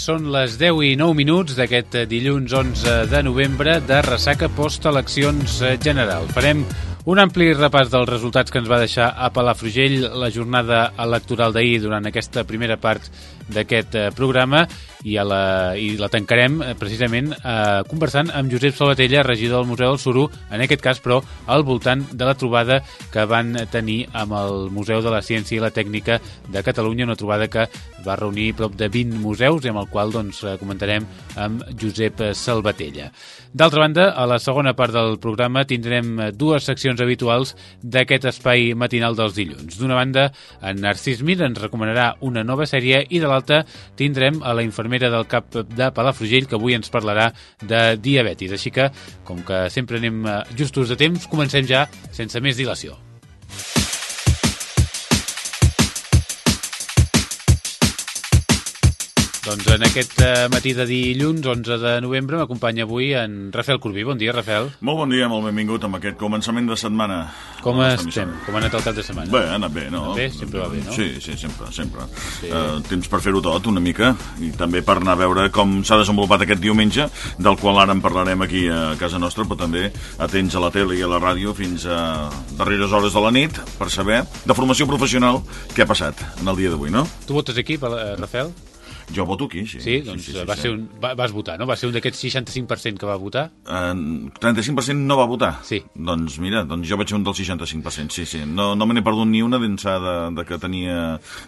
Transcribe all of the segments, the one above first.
Són les 10 i 9 minuts d'aquest eh, dilluns 11 de novembre de ressaca post-eleccions eh, general. Farem un ampli repàs dels resultats que ens va deixar a Palafrugell la jornada electoral d'ahir durant aquesta primera part d'aquest eh, programa i, a la, i la tancarem eh, precisament eh, conversant amb Josep Salvatella, regidor del Museu del Suro, en aquest cas però al voltant de la trobada que van tenir amb el Museu de la Ciència i la Tècnica de Catalunya, una trobada que va reunir prop de 20 museus i amb el qual doncs, eh, comentarem amb Josep Salvatella. D'altra banda, a la segona part del programa tindrem dues seccions habituals d'aquest espai matinal dels dilluns. D'una banda, en Narcís Mir ens recomanarà una nova sèrie i de l'altra tindrem a la infermera del CAP de Palafrugell que avui ens parlarà de diabetis. Així que, com que sempre anem eh, justos de temps, comencem ja sense més dilació. Doncs en aquest eh, matí de dilluns, 11 de novembre, m'acompanya avui en Rafael Corbí. Bon dia, Rafael. Molt bon dia, molt benvingut amb aquest començament de setmana. Com estem? Com ha anat el cap de setmana? Bé, ha anat bé, no? Anat bé? Sempre va bé, no? Sí, sí, sempre, sempre. Sí. Uh, temps per fer-ho tot, una mica, i també per anar a veure com s'ha desenvolupat aquest diumenge, del qual ara en parlarem aquí a casa nostra, però també atents a la tele i a la ràdio fins a darreres hores de la nit, per saber, de formació professional, què ha passat en el dia d'avui, no? Tu votes aquí, eh, Rafael? Jo voto aquí, sí. Sí, doncs sí, sí, va sí. ser un, va, vas votar, no? Va ser un d'aquests 65% que va votar? Uh, 35% no va votar? Sí. Doncs mira, doncs jo vaig ser un del 65%, sí, sí. No, no me n'he perdut ni una d'ençà de, de que tenia...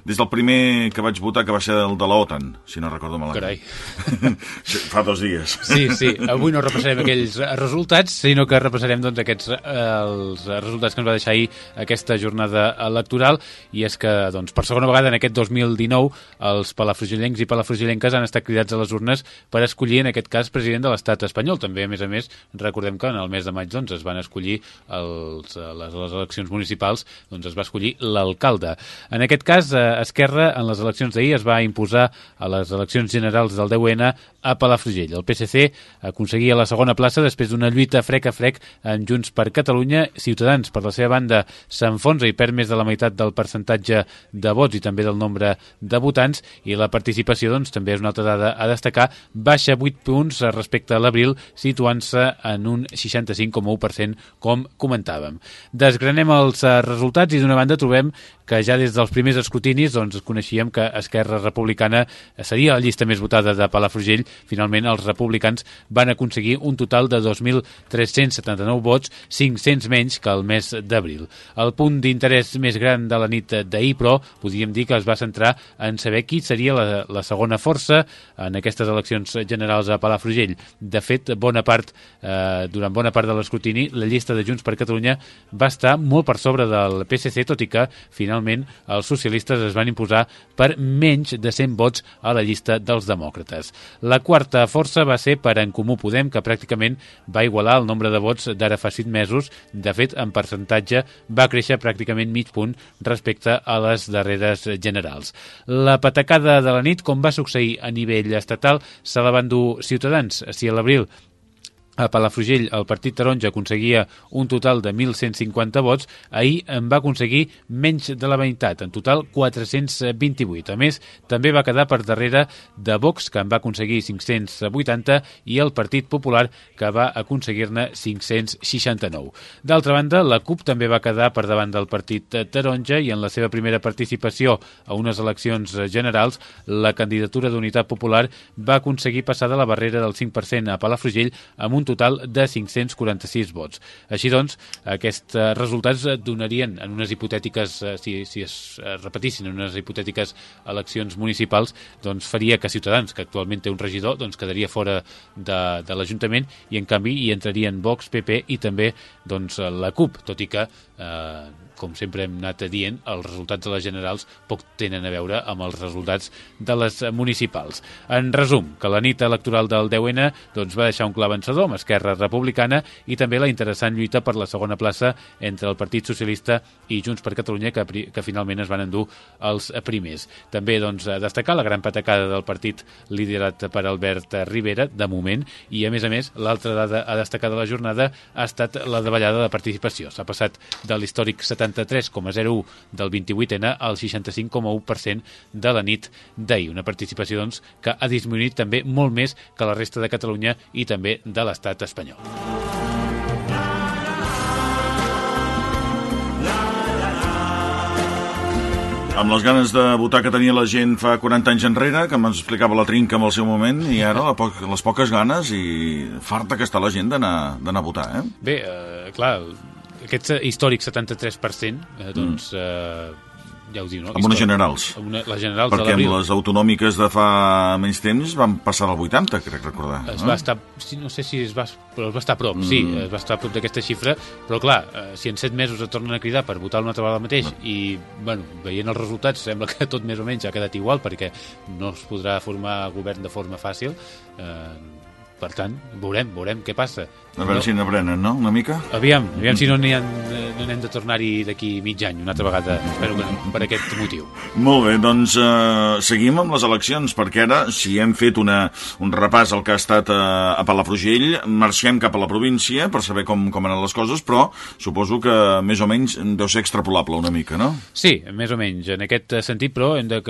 Des del primer que vaig votar, que va ser el de la OTAN, si no recordo malament. Carai. Sí, Fa dos dies. Sí, sí. Avui no repassarem aquells resultats, sinó que repassarem doncs, aquests, eh, els resultats que ens va deixar ahir aquesta jornada electoral, i és que doncs, per segona vegada en aquest 2019 els palafrugellencs i palafrugellenques han estat cridats a les urnes per escollir, en aquest cas, president de l'estat espanyol. També, a més a més, recordem que en el mes de maig doncs, es van escollir els, eh, les, les eleccions municipals, doncs es va escollir l'alcalde. En aquest cas, eh, Esquerra, en les eleccions d'ahir, es va imposar a les eleccions generals del 10N a Palafrugell. El PSC aconseguia la segona plaça després d'una lluita frec a frec en Junts per Catalunya. Ciutadans, per la seva banda, s'enfonsa i perd més de la meitat del percentatge de vots i també del nombre de votants i la participació doncs, també és una altra dada a destacar, baixa 8 punts respecte a l'abril, situant-se en un 65,1% com comentàvem. Desgranem els eh, resultats i d'una banda trobem que ja des dels primers escrutinis doncs, coneixíem que Esquerra Republicana seria la llista més votada de Palafrugell. Finalment, els republicans van aconseguir un total de 2.379 vots, 500 menys que el mes d'abril. El punt d'interès més gran de la nit d'ahir, però, podríem dir que es va centrar en saber qui seria la, la segona força en aquestes eleccions generals a Palafrugell. De fet, bona part, eh, durant bona part de l'escrutini, la llista de Junts per Catalunya va estar molt per sobre del PSC, tot i que finalment els socialistes es van imposar per menys de 100 vots a la llista dels demòcrates. La quarta força va ser per En Comú Podem, que pràcticament va igualar el nombre de vots d'ara fa 5 mesos. De fet, en percentatge va créixer pràcticament mig punt respecte a les darreres generals. La patacada de la nit, com va succeir a nivell estatal, se la van dur Ciutadans. Si a l'abril a Palafrugell el partit taronja aconseguia un total de 1.150 vots, ahir en va aconseguir menys de la meitat, en total 428. A més, també va quedar per darrere de Vox, que en va aconseguir 580, i el Partit Popular, que va aconseguir-ne 569. D'altra banda, la CUP també va quedar per davant del partit taronja i en la seva primera participació a unes eleccions generals, la candidatura d'Unitat Popular va aconseguir passar de la barrera del 5% a Palafrugell amb un un total de 546 vots. Així doncs, aquests eh, resultats donarien en unes hipotètiques, eh, si, si es eh, repetissin en unes hipotètiques eleccions municipals, doncs faria que Ciutadans, que actualment té un regidor, doncs quedaria fora de, de l'Ajuntament i en canvi hi entrarien Vox, PP i també doncs, la CUP, tot i que eh, com sempre hem anat dient, els resultats de les generals poc tenen a veure amb els resultats de les municipals. En resum, que la nit electoral del 10N doncs, va deixar un clar vencedor amb Esquerra Republicana i també la interessant lluita per la segona plaça entre el Partit Socialista i Junts per Catalunya, que, que finalment es van endur els primers. També doncs, destacar la gran patacada del partit liderat per Albert Rivera, de moment, i a més a més, l'altra dada a destacar de la jornada ha estat la davallada de participació. S'ha passat de l'històric 70 73,01 del 28N al 65,1% de la nit d'ahir. Una participació doncs, que ha disminuït també molt més que la resta de Catalunya i també de l'estat espanyol. Amb les ganes de votar que tenia la gent fa 40 anys enrere, que ens explicava la trinca en el seu moment, i ara la poc, les poques ganes i farta que està la gent d'anar a votar, eh? Bé, eh, clar, aquest històric 73%, eh, doncs... Mm. Eh, ja ho diu, no? Amb unes generals. Amb una, les generals Perquè amb les autonòmiques de fa menys temps van passar del 80, crec recordar. Es no? va estar, no sé si es va, però es va estar a prop, mm. sí, es va estar a prop d'aquesta xifra, però clar, eh, si en 7 mesos et tornen a cridar per votar una altra vegada mateix no. i, bueno, veient els resultats sembla que tot més o menys ha quedat igual perquè no es podrà formar govern de forma fàcil, eh, per tant, veurem, veurem què passa. A veure no. si n'aprenen, no?, una mica? Aviam, aviam si no n'hi no n'hem de tornar-hi d'aquí mig any, una altra vegada, espero que no, per aquest motiu. Molt bé, doncs uh, seguim amb les eleccions, perquè ara, si hem fet una, un repàs al que ha estat uh, a Palafrugell, marxem cap a la província per saber com, com han les coses, però suposo que més o menys deu ser extrapolable una mica, no? Sí, més o menys. En aquest sentit, però, hem de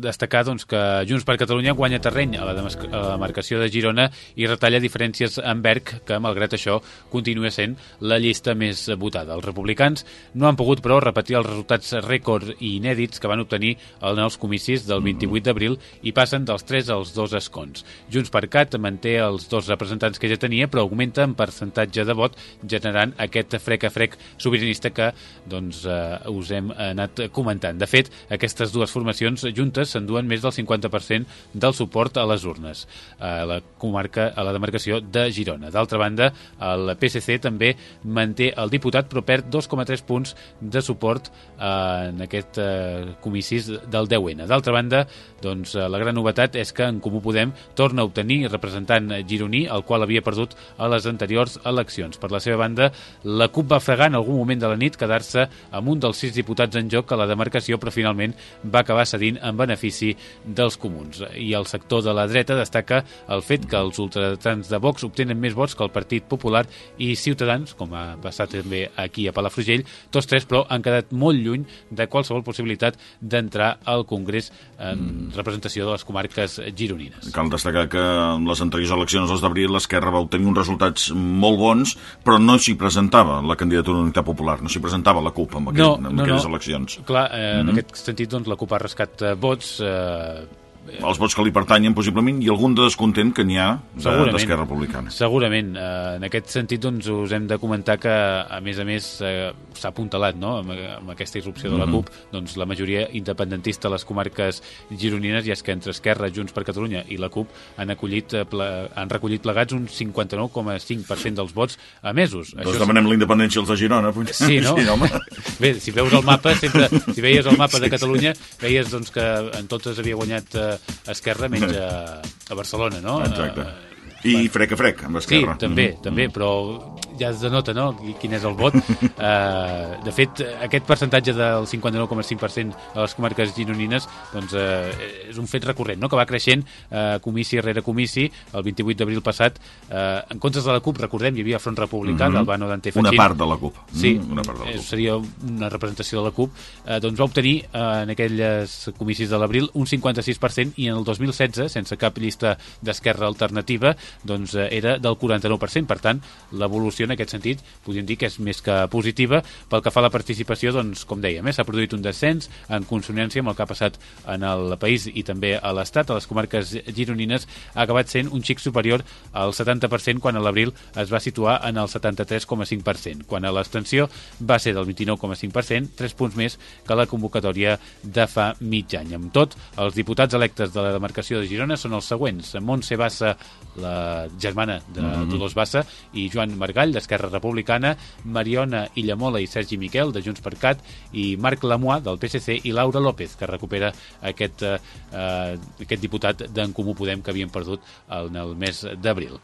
destacar doncs, que Junts per Catalunya guanya terreny a la, a la demarcació de Girona i retalla diferències amb Berg, que malgrat això continua sent la llista més votada. Els republicans no han pogut, però, repetir els resultats rècord i inèdits que van obtenir en els comicis del 28 d'abril i passen dels 3 als 2 escons. Junts per Cat manté els dos representants que ja tenia, però augmenta en percentatge de vot, generant aquest frec a frec sobiranista que doncs, eh, us hem anat comentant. De fet, aquestes dues formacions juntes s'enduen més del 50% del suport a les urnes. A la comarca, a la demarcació de Girona. D'altra banda, el PSC també manté el diputat però perd 2,3 punts de suport eh, en aquest eh, comicis del 10N. D'altra banda, doncs, eh, la gran novetat és que en Comú Podem torna a obtenir representant gironí, el qual havia perdut a les anteriors eleccions. Per la seva banda, la CUP va fregar en algun moment de la nit quedar-se amb un dels sis diputats en joc a la demarcació, però finalment va acabar cedint en benefici dels comuns. I el sector de la dreta destaca el fet que els ultra representants de Vox obtenen més vots que el Partit Popular i Ciutadans, com ha passat també aquí a Palafrugell, tots tres, però, han quedat molt lluny de qualsevol possibilitat d'entrar al Congrés en mm. representació de les comarques gironines. Cal destacar que en les anteriors eleccions, els d'abril, l'Esquerra va obtenir uns resultats molt bons, però no s'hi presentava la candidatura d'Unitat Popular, no s'hi presentava la CUP en, aquell, no, en no, aquelles no. eleccions. Clar, eh, mm -hmm. en mm-hmm. aquest sentit, doncs, la CUP ha rescat eh, vots, eh, els vots que li pertanyen possiblement i algun de descontent que n'hi ha d'Esquerra Republicana. Segurament. Eh, en aquest sentit doncs, us hem de comentar que a més a més eh, s'ha apuntalat no? amb, amb aquesta irrupció de la mhm. CUP mm -hmm. doncs, la majoria independentista a les comarques gironines i és que entre Esquerra, Junts per Catalunya i la CUP han, acollit, eh, ple, han recollit plegats un 59,5% dels vots a mesos. Doncs Això demanem és... la independència als de Girona. Sí, no? Sí, home. Bé, si veus el mapa, sempre, si veies el mapa de Catalunya, veies doncs, que en totes havia guanyat eh, Esquerra menys a, a Barcelona, no? Exacte. I frec a frec, amb Esquerra. Sí, també, mm -hmm. també, però ja es denota no? Qui- quin és el vot. Uh, de fet, aquest percentatge del 59,5% a les comarques gironines doncs, uh, és un fet recurrent, no? que va creixent uh, comici rere comici. El 28 d'abril passat, uh, en comptes de la CUP, recordem, hi havia Front Republicà, Mhm. d'Albano Dante Una Fachin. part de la CUP. Sí, Mm, una part de la eh, CUP. seria una representació de la CUP, eh, doncs va obtenir eh, en aquelles comicis de l'abril un 56% i en el 2016, sense cap llista d'esquerra alternativa, doncs eh, era del 49%. Per tant, l'evolució en aquest sentit podríem dir que és més que positiva. Pel que fa a la participació, doncs, com dèiem, eh, s'ha produït un descens en consonància amb el que ha passat en el país i també a l'Estat, a les comarques gironines, ha acabat sent un xic superior al 70% quan a l'abril es va situar en el 73,5%, quan a l'extensió va ser del 29,5%, 3 punts més que la convocatòria de fa mig any. Amb tot, els diputats electes de la demarcació de Girona són els següents. Montse Bassa, la germana de mm -hmm. Dolors Bassa, i Joan Margall, d'Esquerra Republicana, Mariona Illamola i Sergi Miquel, de Junts per Cat, i Marc Lamois, del PSC, i Laura López, que recupera aquest, eh, aquest diputat d'en Comú Podem que havien perdut en el mes d'abril.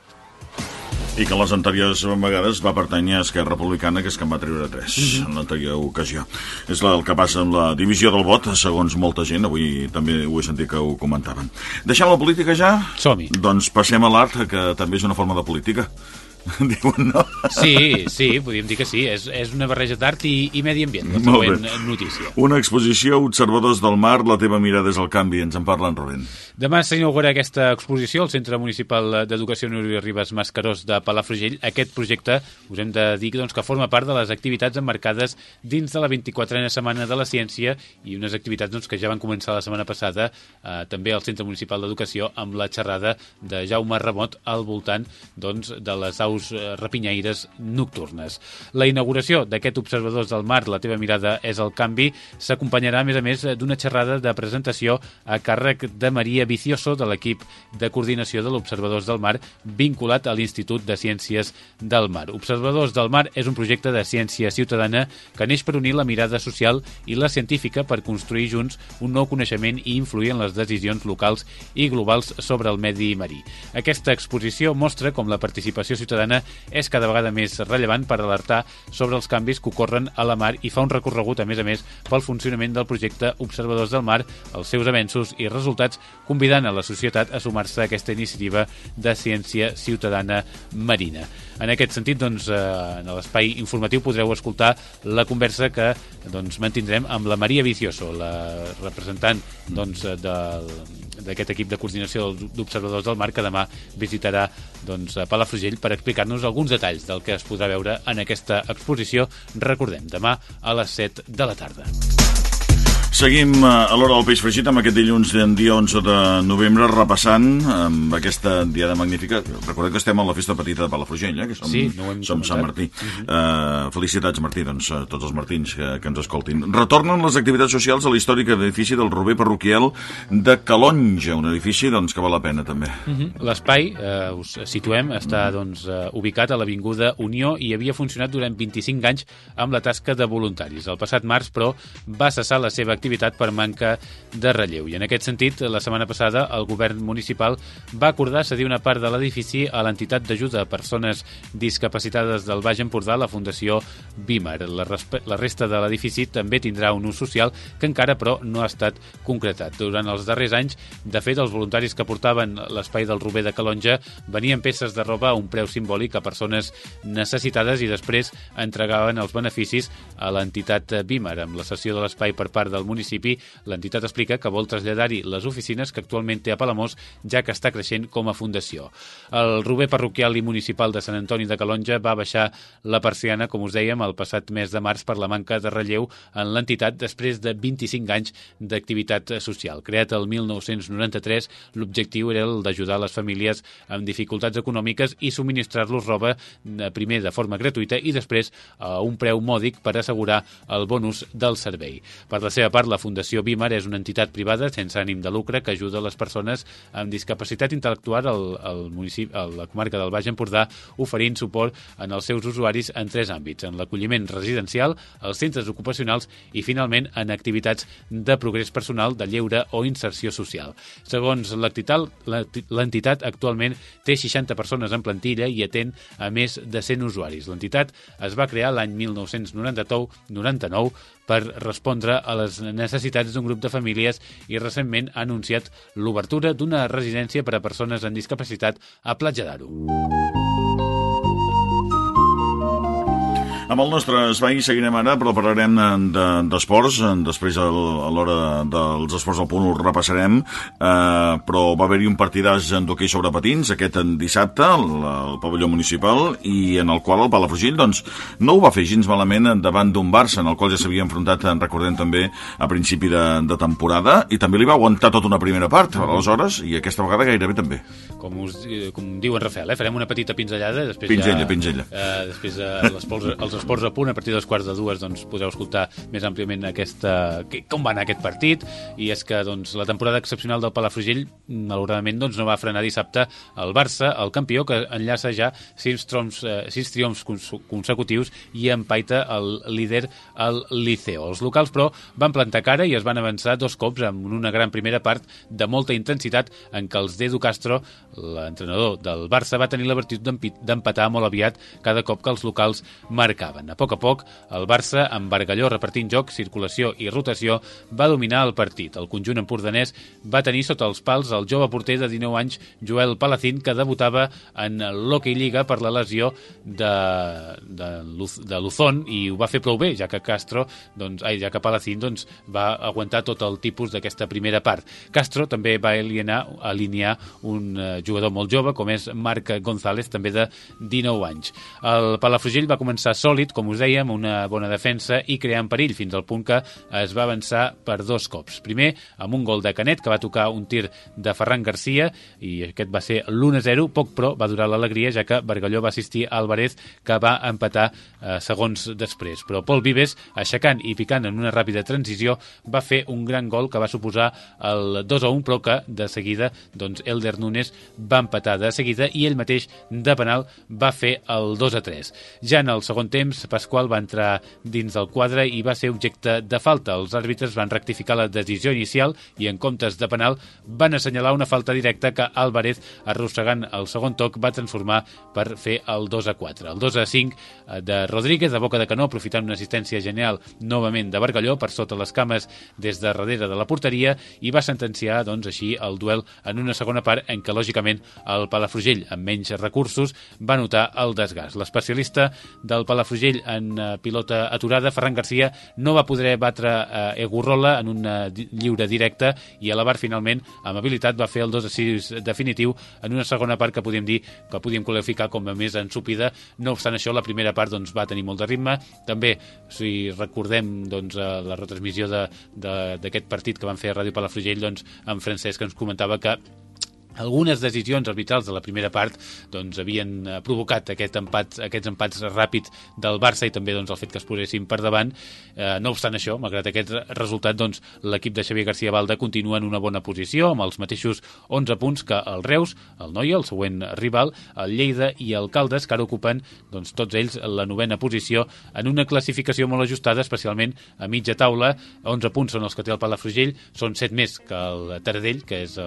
I que les anteriors vegades va pertànyer a Esquerra Republicana, que és que en va treure tres Mhm. en l'anterior ocasió. És la, el que passa amb la divisió del vot, segons molta gent, avui també ho he sentit que ho comentaven. Deixem la política ja? Som-hi. Doncs passem a l'art, que també és una forma de política. Diuen, no? Sí, sí, podríem dir que sí. És, és una barreja d'art i, i medi ambient, la següent bé. notícia. Una exposició, Observadors del Mar, la teva mirada és el canvi. Ens en parla en Rubén. Demà s'inaugura aquesta exposició al Centre Municipal d'Educació Núria Ribes Mascarós de Palafrugell. Aquest projecte, us hem de dir doncs, que forma part de les activitats emmarcades dins de la 24a Setmana de la Ciència i unes activitats doncs, que ja van començar la setmana passada eh, també al Centre Municipal d'Educació amb la xerrada de Jaume Ramot al voltant doncs, de les aus eh, rapinyaires nocturnes. La inauguració d'aquest Observadors del Mar, la teva mirada és el canvi, s'acompanyarà a més a més d'una xerrada de presentació a càrrec de Maria Vicioso de l'equip de coordinació de l'Observadors del Mar vinculat a l'Institut de Ciències del Mar. Observadors del Mar és un projecte de ciència ciutadana que neix per unir la mirada social i la científica per construir junts un nou coneixement i influir en les decisions locals i globals sobre el medi marí. Aquesta exposició mostra com la participació ciutadana és cada vegada més rellevant per alertar sobre els canvis que ocorren a la mar i fa un recorregut, a més a més, pel funcionament del projecte Observadors del Mar, els seus avenços i resultats, convidant a la societat a sumar-se a aquesta iniciativa de ciència ciutadana marina. En aquest sentit, doncs, eh, en l'espai informatiu podreu escoltar la conversa que doncs, mantindrem amb la Maria Vicioso, la representant doncs, del, d'aquest equip de coordinació d'observadors del mar que demà visitarà doncs, a Palafrugell per explicar-nos alguns detalls del que es podrà veure en aquesta exposició. Recordem, demà a les 7 de la tarda. Seguim eh, a l'hora del peix fregit amb aquest dilluns del dia 11 de novembre repassant amb aquesta diada magnífica. Recordem que estem a la festa petita de Palafrugell, eh? que som, Sí, no som Sant comentat. Mhm. Martí. uh, felicitats, Martí, doncs, a tots els martins que, que ens escoltin. Retornen les activitats socials a l'històric edifici del Rober Parroquial de Calonja, un edifici doncs, que val la pena també. Mhm. L'espai, eh, us situem, està doncs, eh, ubicat a l'Avinguda Unió i havia funcionat durant 25 anys amb la tasca de voluntaris. El passat març, però, va cessar la seva activitat per manca de relleu. I en aquest sentit, la setmana passada, el govern municipal va acordar cedir una part de l'edifici a l'entitat d'ajuda a persones discapacitades del Baix Empordà, la Fundació Bímer. La, la resta de l'edifici també tindrà un ús social que encara, però, no ha estat concretat. Durant els darrers anys, de fet, els voluntaris que portaven l'espai del Rober de Calonja venien peces de roba a un preu simbòlic a persones necessitades i després entregaven els beneficis a l'entitat Bímer. Amb la cessió de l'espai per part del municipi, l'entitat explica que vol traslladar-hi les oficines que actualment té a Palamós, ja que està creixent com a fundació. El Rober parroquial i municipal de Sant Antoni de Calonja va baixar la persiana, com us dèiem, el passat mes de març per la manca de relleu en l'entitat després de 25 anys d'activitat social. Creat el 1993, l'objectiu era el d'ajudar les famílies amb dificultats econòmiques i subministrar-los roba eh, primer de forma gratuïta i després a un preu mòdic per assegurar el bonus del servei. Per la seva part, la Fundació Bímar és una entitat privada sense ànim de lucre que ajuda les persones amb discapacitat intel·lectual al, al municipi, a la comarca del Baix Empordà, oferint suport en els seus usuaris en tres àmbits, en l'acolliment residencial, els centres ocupacionals i, finalment, en activitats de progrés personal, de lleure o inserció social. Segons l'entitat, actualment té 60 persones en plantilla i atén a més de 100 usuaris. L'entitat es va crear l'any 1999 per respondre a les necessitats d'un grup de famílies i recentment ha anunciat l'obertura d'una residència per a persones amb discapacitat a Platja d'Aro. Amb el nostre espai seguirem ara, però parlarem d'esports. De, després, a l'hora dels esports al punt, ho repassarem. Eh, però va haver-hi un partidàs d'hoquei sobre patins aquest dissabte, al, pavelló municipal, i en el qual el Palafrugell doncs, no ho va fer gens malament davant d'un Barça, en el qual ja s'havia enfrontat, en recordem també, a principi de, de temporada, i també li va aguantar tota una primera part, aleshores, i aquesta vegada gairebé també. Com, us, com diu en Rafael, eh? farem una petita pinzellada. Després pinzella, ja, pinzella. Eh, després eh, les pols, els esports a punt, a partir dels quarts de dues doncs, podreu escoltar més àmpliament aquesta, com va anar aquest partit, i és que doncs, la temporada excepcional del Palafrugell malauradament doncs, no va frenar dissabte el Barça, el campió, que enllaça ja sis, troms, eh, sis triomfs consecutius i empaita el líder el Liceo. Els locals, però, van plantar cara i es van avançar dos cops amb una gran primera part de molta intensitat en què els d'Edu Castro, l'entrenador del Barça, va tenir la virtut d'empatar molt aviat cada cop que els locals marcaven. A poc a poc, el Barça, amb Bargalló repartint joc, circulació i rotació, va dominar el partit. El conjunt empordanès va tenir sota els pals el jove porter de 19 anys, Joel Palacín, que debutava en l'Hockey Lliga per la lesió de, de, de Luzón i ho va fer prou bé, ja que Castro, doncs, ai, ja que Palacín doncs, va aguantar tot el tipus d'aquesta primera part. Castro també va alienar, alinear un uh, jugador molt jove, com és Marc González, també de 19 anys. El Palafrugell va començar sòlid, com us dèiem, una bona defensa i creant perill, fins al punt que es va avançar per dos cops. Primer, amb un gol de Canet, que va tocar un tir de Ferran Garcia, i aquest va ser l'1-0, poc però va durar l'alegria, ja que Bargalló va assistir a Alvarez, que va empatar eh, segons després. Però Pol Vives, aixecant i picant en una ràpida transició, va fer un gran gol que va suposar el 2-1, però que de seguida doncs, Elder Núñez va empatar de seguida i ell mateix de penal va fer el 2-3. Ja en el segon temps, Pasqual va entrar dins del quadre i va ser objecte de falta. Els àrbitres van rectificar la decisió inicial i en comptes de penal van assenyalar una falta directa que Álvarez, arrossegant el segon toc, va transformar per fer el 2 a 4. El 2 a 5 eh, de Rodríguez, de boca de canó, aprofitant una assistència genial novament de Bargalló per sota les cames des de darrere de la porteria i va sentenciar doncs, així el duel en una segona part en què lògicament el Palafrugell amb menys recursos va notar el desgast. L'especialista del Palafrugell en uh, pilota aturada, Ferran Garcia, no va poder batre uh, Egurrola en una lliure directa i a la bar finalment, amb habilitat, va fer el 2 a 6 definitiu en una segona part que podíem dir que podíem qualificar com a més ensúpida. No obstant això, la primera part doncs, va tenir molt de ritme. També, si recordem doncs, la retransmissió d'aquest partit que van fer a Ràdio Palafrugell, doncs, en Francesc ens comentava que algunes decisions arbitrals de la primera part doncs, havien eh, provocat aquest empat, aquests empats ràpids del Barça i també doncs, el fet que es posessin per davant. Eh, no obstant això, malgrat aquest resultat, doncs, l'equip de Xavier García Balda continua en una bona posició, amb els mateixos 11 punts que el Reus, el Noia, el següent rival, el Lleida i el Caldes, que ara ocupen doncs, tots ells la novena posició en una classificació molt ajustada, especialment a mitja taula. 11 punts són els que té el Palafrugell, són 7 més que el Taradell, que és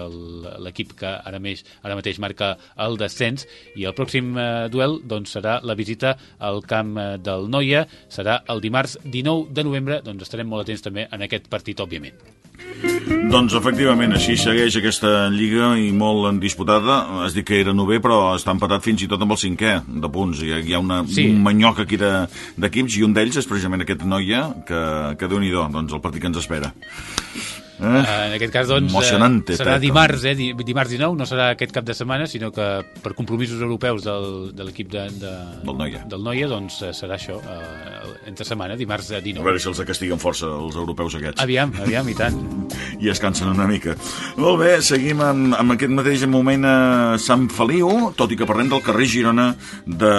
l'equip que ara, més, ara mateix marca el descens i el pròxim eh, duel doncs, serà la visita al camp eh, del Noia, serà el dimarts 19 de novembre, doncs estarem molt atents també en aquest partit, òbviament. Doncs efectivament, així segueix aquesta lliga i molt disputada. Has dit que era nové, però està empatat fins i tot amb el cinquè de punts. Hi ha, hi ha una, sí. un manyoc aquí d'equips de, i un d'ells és precisament aquest noia que, que déu nhi doncs el partit que ens espera. En aquest cas, doncs, eh, serà dimarts, eh, di- dimarts 19, no serà aquest cap de setmana, sinó que per compromisos europeus del, de l'equip de, de, Del Noia. del Noia, doncs eh, serà això, eh, entre setmana, dimarts eh, A 19. veure si els castiguen força, els europeus aquests. Aviam, aviam, i tant. i es cansen una mica. Molt bé, seguim amb, amb aquest mateix moment a Sant Feliu, tot i que parlem del carrer Girona de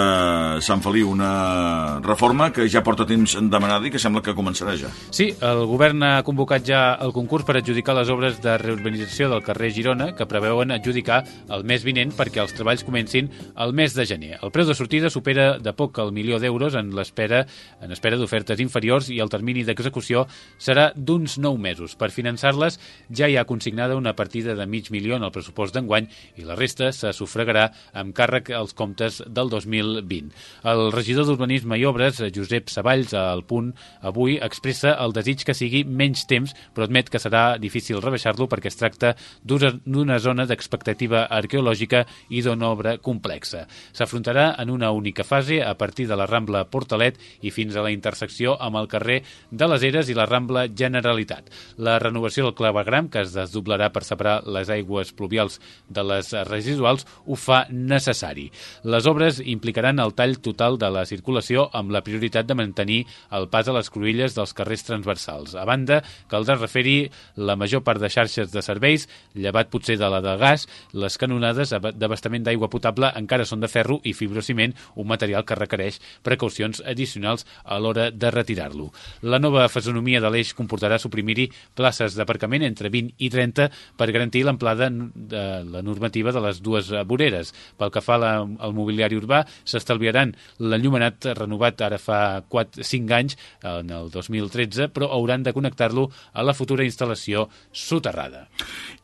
Sant Feliu, una reforma que ja porta temps demanada i que sembla que començarà ja. Sí, el govern ha convocat ja el concurs per adjudicar les obres de reurbanització del carrer Girona, que preveuen adjudicar el mes vinent perquè els treballs comencin el mes de gener. El preu de sortida supera de poc el milió d'euros en l'espera en espera d'ofertes inferiors i el termini d'execució serà d'uns 9 mesos. Per finançar-les ja hi ha consignada una partida de mig milió en el pressupost d'enguany i la resta se sufragarà amb càrrec als comptes del 2020. El regidor d'Urbanisme i Obres, Josep Savalls, al punt avui, expressa el desig que sigui menys temps, però admet que serà difícil rebaixar-lo perquè es tracta d'una zona d'expectativa arqueològica i d'una obra complexa. S'afrontarà en una única fase a partir de la Rambla Portalet i fins a la intersecció amb el carrer de les Eres i la Rambla Generalitat. La renovació del clavegram, que es desdoblarà per separar les aigües pluvials de les residuals, ho fa necessari. Les obres implicaran el tall total de la circulació amb la prioritat de mantenir el pas a les cruïlles dels carrers transversals. A banda, caldrà refer-hi la major part de xarxes de serveis, llevat potser de la de gas, les canonades ab- d'abastament d'aigua potable encara són de ferro i fibrociment, un material que requereix precaucions addicionals a l'hora de retirar-lo. La nova fisonomia de l'eix comportarà suprimir-hi places d'aparcament entre 20 i 30 per garantir l'amplada de la normativa de les dues voreres. Pel que fa al mobiliari urbà, s'estalviaran l'enllumenat renovat ara fa 4-5 anys, en el 2013, però hauran de connectar-lo a la futura instal·lació soterrada.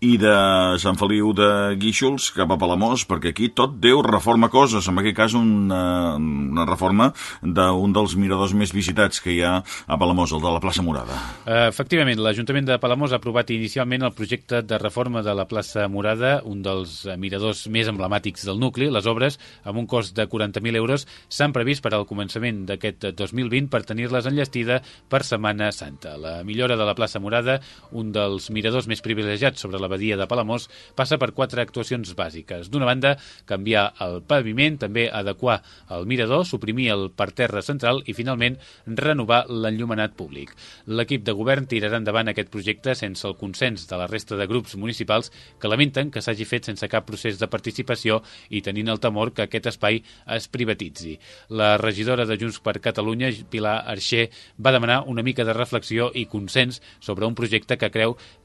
I de Sant Feliu de Guíxols cap a Palamós, perquè aquí tot Déu reforma coses, en aquest cas una, una reforma d'un dels miradors més visitats que hi ha a Palamós, el de la plaça Morada. Eh, Efectivament, l'Ajuntament de Palamós ha aprovat inicialment el projecte de reforma de la plaça Morada, un dels eh, miradors més emblemàtics del nucli. Les obres, amb un cost de 40.000 euros, s'han previst per al començament d'aquest 2020 per tenir-les enllestida per Setmana Santa. La millora de la plaça Morada, un dels miradors més privilegiats sobre la badia de Palamós, passa per quatre actuacions bàsiques. D'una banda, canviar el paviment, també adequar el mirador, suprimir el parterre central i, finalment, renovar l'enllumenat públic. L'equip de govern tirarà endavant aquest projecte sense el consens de la resta de grups municipals que lamenten que s'hagi fet sense cap procés de participació i tenint el temor que aquest espai es privatitzi. La regidora de Junts per Catalunya, Pilar Arxer, va demanar una mica de reflexió i consens sobre un projecte que creu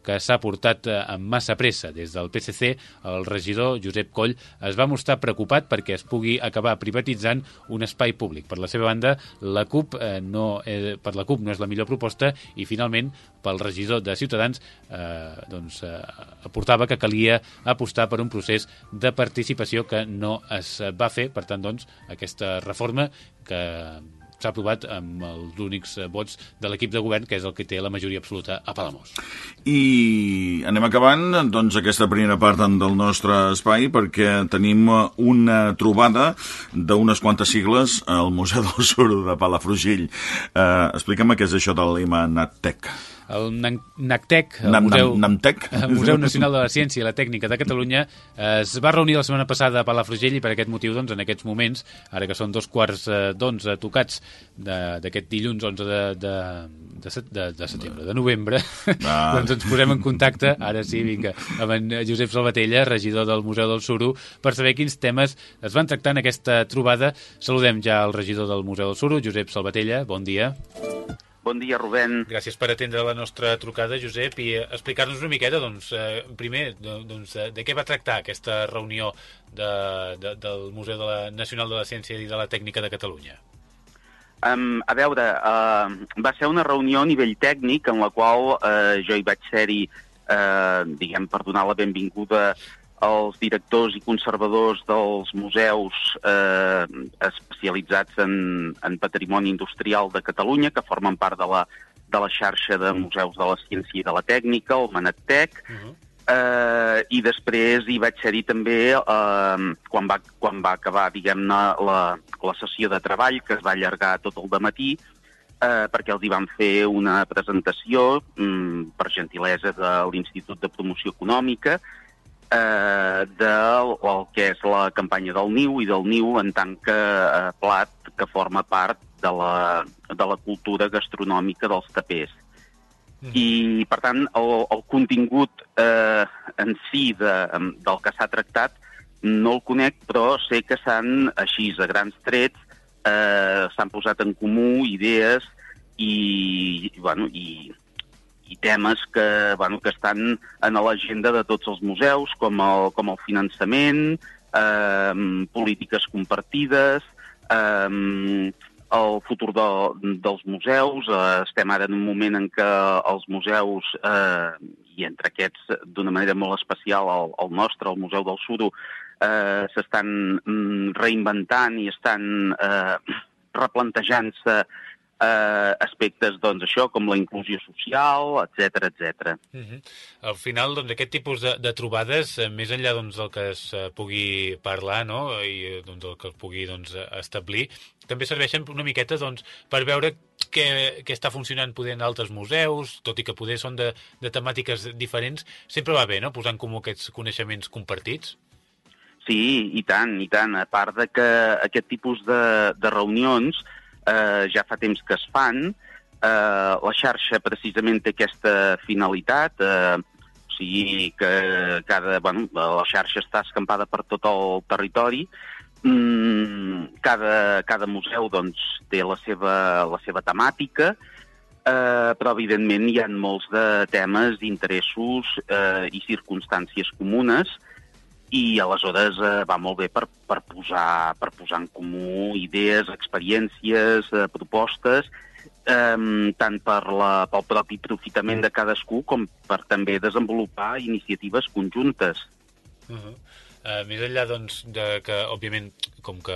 que s'ha portat eh, amb massa pressa. Des del PSC, el regidor Josep Coll es va mostrar preocupat perquè es pugui acabar privatitzant un espai públic. Per la seva banda, la CUP eh, no, eh, per la CUP no és la millor proposta i finalment pel regidor de Ciutadans eh, doncs, eh, aportava que calia apostar per un procés de participació que no es va fer, per tant doncs aquesta reforma que s'ha aprovat amb els únics eh, vots de l'equip de govern, que és el que té la majoria absoluta a Palamós. I anem acabant doncs, aquesta primera part del nostre espai perquè tenim una trobada d'unes quantes sigles al Museu del Suro de Palafrugell. Eh, Explica'm què és això de l'IMANATEC. El NACTEC, el Nam- Museu, nam- Namtec? Museu Nacional de la Ciència i la Tècnica de Catalunya, eh, es va reunir la setmana passada a Palafrugell i per aquest motiu, doncs, en aquests moments, ara que són dos quarts eh, d'onze tocats de- d'aquest dilluns 11 de, de, de, set- de, de setembre, de novembre, Ah. doncs ens posem en contacte, ara sí, vinga, amb en Josep Salvatella, regidor del Museu del Suro, per saber quins temes es van tractar en aquesta trobada. Saludem ja el regidor del Museu del Suro, Josep Salvatella, bon dia. Bon dia, Rubén. Gràcies per atendre la nostra trucada, Josep, i eh, explicar-nos una miqueta, doncs, eh, primer, doncs, eh, de què va tractar aquesta reunió de, de, del Museu de la, Nacional de la Ciència i de la Tècnica de Catalunya. Um, a veure, uh, va ser una reunió a nivell tècnic en la qual uh, jo hi vaig ser-hi, uh, diguem, per donar la benvinguda als directors i conservadors dels museus eh, especialitzats en, en patrimoni industrial de Catalunya, que formen part de la, de la xarxa de museus de la ciència i de la tècnica, el Manatec, Uh -huh. Eh, I després hi vaig ser-hi també eh, quan, va, quan va acabar, diguem-ne, la, la sessió de treball, que es va allargar tot el matí, eh, perquè els hi van fer una presentació mm, per gentilesa de l'Institut de Promoció Econòmica eh, del el que és la campanya del Niu i del Niu en tant que eh, plat que forma part de la, de la cultura gastronòmica dels tapers. I, per tant, el, el contingut eh, en si de, del que s'ha tractat no el conec, però sé que s'han, així, a grans trets, eh, s'han posat en comú idees i, i, bueno, i, i temes que, bueno, que estan en l'agenda de tots els museus, com el, com el finançament, eh, polítiques compartides, eh, el futur de, dels museus. Eh, estem ara en un moment en què els museus, eh, i entre aquests d'una manera molt especial el, el nostre, el Museu del Suro, eh, s'estan mm, reinventant i estan eh, replantejant-se eh, aspectes, doncs, això, com la inclusió social, etc etc. Uh -huh. Al final, doncs, aquest tipus de, de trobades, eh, més enllà doncs, del que es eh, pugui parlar no? i eh, doncs, el que es pugui doncs, establir, també serveixen una miqueta doncs, per veure què, què està funcionant poder en altres museus, tot i que poder són de, de temàtiques diferents, sempre va bé, no?, posar en comú aquests coneixements compartits. Sí, i tant, i tant. A part de que aquest tipus de, de reunions eh, ja fa temps que es fan. Eh, la xarxa precisament té aquesta finalitat, eh, o sigui que cada, bueno, la xarxa està escampada per tot el territori, mm, cada, cada museu doncs, té la seva, la seva temàtica, eh, però evidentment hi ha molts de temes, d'interessos eh, i circumstàncies comunes, i aleshores eh, va molt bé per, per, posar, per posar en comú idees, experiències, eh, propostes, eh, tant per la, pel propi profitament de cadascú com per també desenvolupar iniciatives conjuntes. Uh -huh. Uh, més enllà doncs, de que, òbviament, com que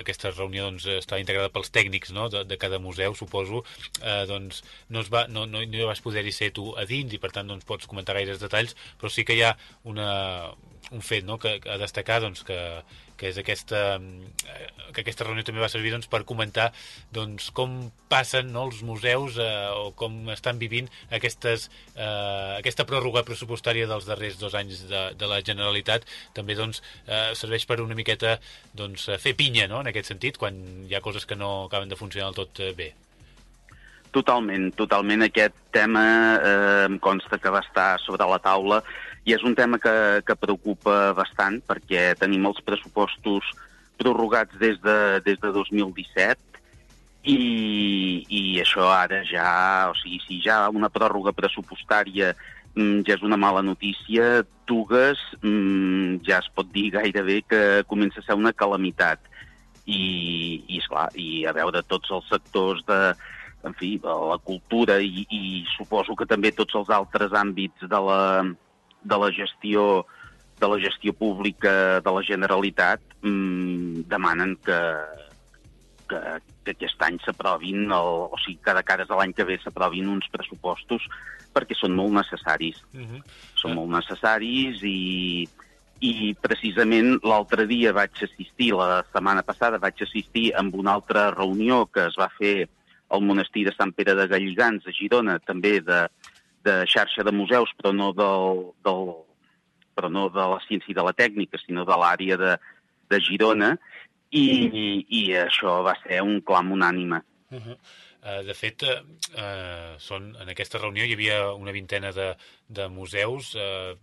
aquesta reunió doncs, està integrada pels tècnics no? de, de cada museu, suposo, uh, doncs, no, es va, no, no, no vas poder-hi ser tu a dins i, per tant, doncs, pots comentar gaires detalls, però sí que hi ha una, un fet no? que a destacar doncs, que, que és aquesta, eh, que aquesta reunió també va servir doncs, per comentar doncs, com passen no, els museus eh, o com estan vivint aquestes, eh, aquesta pròrroga pressupostària dels darrers dos anys de, de la Generalitat també doncs, eh, serveix per una miqueta doncs, fer pinya no, en aquest sentit quan hi ha coses que no acaben de funcionar tot eh, bé. Totalment, totalment. Aquest tema eh, em consta que va estar sobre la taula i és un tema que, que preocupa bastant perquè tenim els pressupostos prorrogats des de, des de 2017 i, i això ara ja, o sigui, si ja una pròrroga pressupostària mm, ja és una mala notícia, Tugues mm, ja es pot dir gairebé que comença a ser una calamitat. I, i esclar, i a veure tots els sectors de, en fi, la cultura i, i suposo que també tots els altres àmbits de la, de la gestió de la gestió pública de la Generalitat mmm, demanen que, que, que aquest any s'aprovin, o, sigui, cada cares de l'any que ve s'aprovin uns pressupostos perquè són molt necessaris. Uh -huh. Són molt necessaris i, i precisament l'altre dia vaig assistir, la setmana passada vaig assistir amb una altra reunió que es va fer al monestir de Sant Pere de Galligans, a Girona, també de, de xarxa de museus, però no, del, del, però no de la ciència i de la tècnica, sinó de l'àrea de, de Girona, i, i, i això va ser un clam unànime. Uh -huh. uh, de fet, uh, uh, són, en aquesta reunió hi havia una vintena de, de museus, uh,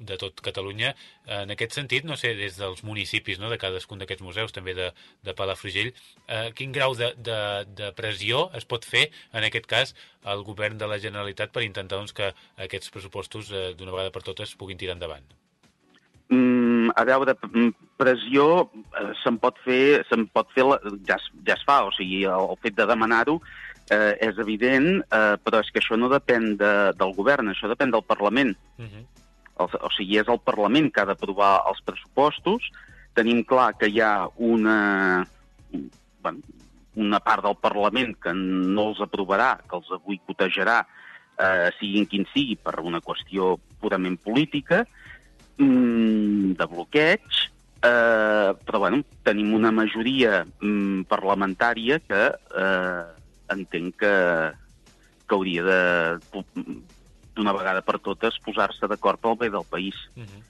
de tot Catalunya. En aquest sentit, no sé, des dels municipis no, de cadascun d'aquests museus, també de, de Palafrugell, eh, quin grau de, de, de pressió es pot fer, en aquest cas, al govern de la Generalitat per intentar doncs, que aquests pressupostos eh, d'una vegada per totes puguin tirar endavant? Mm, a veure, pressió eh, se'n pot fer, se'n pot fer la, ja, es, ja es fa, o sigui, el, el fet de demanar-ho eh, és evident, eh, però és que això no depèn de, del govern, això depèn del Parlament. Uh -huh o, o sigui, és el Parlament que ha d'aprovar els pressupostos. Tenim clar que hi ha una, bueno, una part del Parlament que no els aprovarà, que els boicotejarà, eh, siguin quin sigui, per una qüestió purament política, mm, de bloqueig, eh, però bueno, tenim una majoria mm, parlamentària que eh, entenc que, que hauria de, d'una vegada per totes, posar-se d'acord pel bé del país. Uh -huh.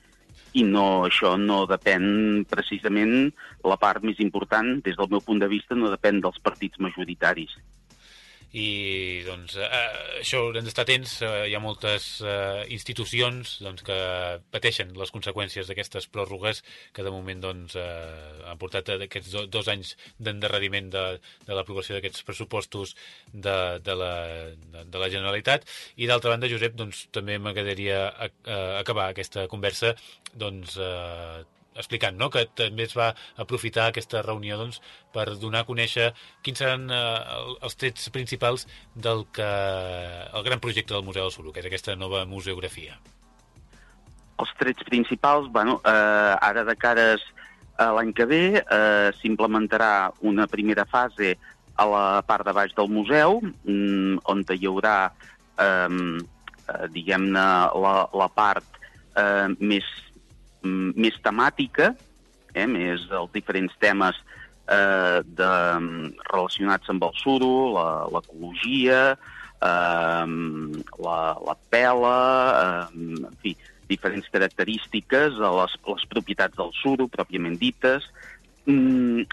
I no, això no depèn precisament, la part més important, des del meu punt de vista, no depèn dels partits majoritaris i doncs eh, això haurem d'estar atents. Eh, hi ha moltes eh, institucions doncs, que pateixen les conseqüències d'aquestes pròrrogues que de moment doncs, eh, han portat aquests do, dos anys d'endarreriment de, de l'aprovació d'aquests pressupostos de, de, la, de, de la Generalitat. I d'altra banda Josep doncs, també m'agradaria acabar aquesta conversa doncs, eh, explicant no? que també es va aprofitar aquesta reunió doncs, per donar a conèixer quins seran eh, els trets principals del que el gran projecte del Museu del Suro, que és aquesta nova museografia. Els trets principals, bueno, eh, ara de cares a l'any que ve eh, s'implementarà una primera fase a la part de baix del museu, mm, on hi haurà, eh, eh, diguem-ne, la, la part eh, més més temàtica, eh, més els diferents temes eh, de, relacionats amb el suro, l'ecologia, eh, la, la pela, eh, en fi, diferents característiques, les, les propietats del suro, pròpiament dites. Mm,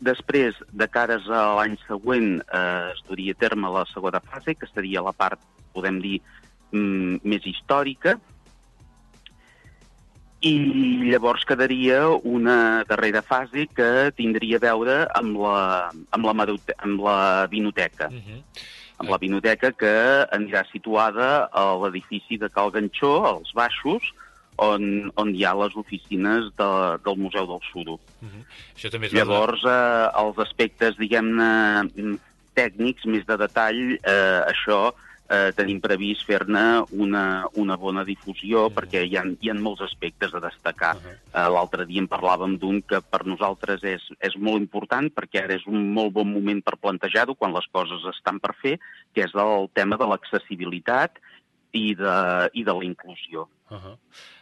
després, de cares a l'any següent, eh, es duria a terme la segona fase, que seria la part, podem dir, mm, més històrica, i llavors quedaria una darrera fase que tindria a veure amb la, amb la, amb la vinoteca. Uh -huh. Amb la vinoteca que anirà situada a l'edifici de Cal Ganxó, als baixos, on, on hi ha les oficines de, del Museu del Suro. Uh -huh. Això també és Llavors, eh, els aspectes, diguem-ne, tècnics, més de detall, eh, això eh, tenim previst fer-ne una, una bona difusió -huh. perquè hi ha, hi ha molts aspectes a destacar. Uh -huh. eh, L'altre dia en parlàvem d'un que per nosaltres és, és molt important perquè ara és un molt bon moment per plantejar-ho quan les coses estan per fer, que és el tema de l'accessibilitat i de, i de la inclusió. Uh -huh.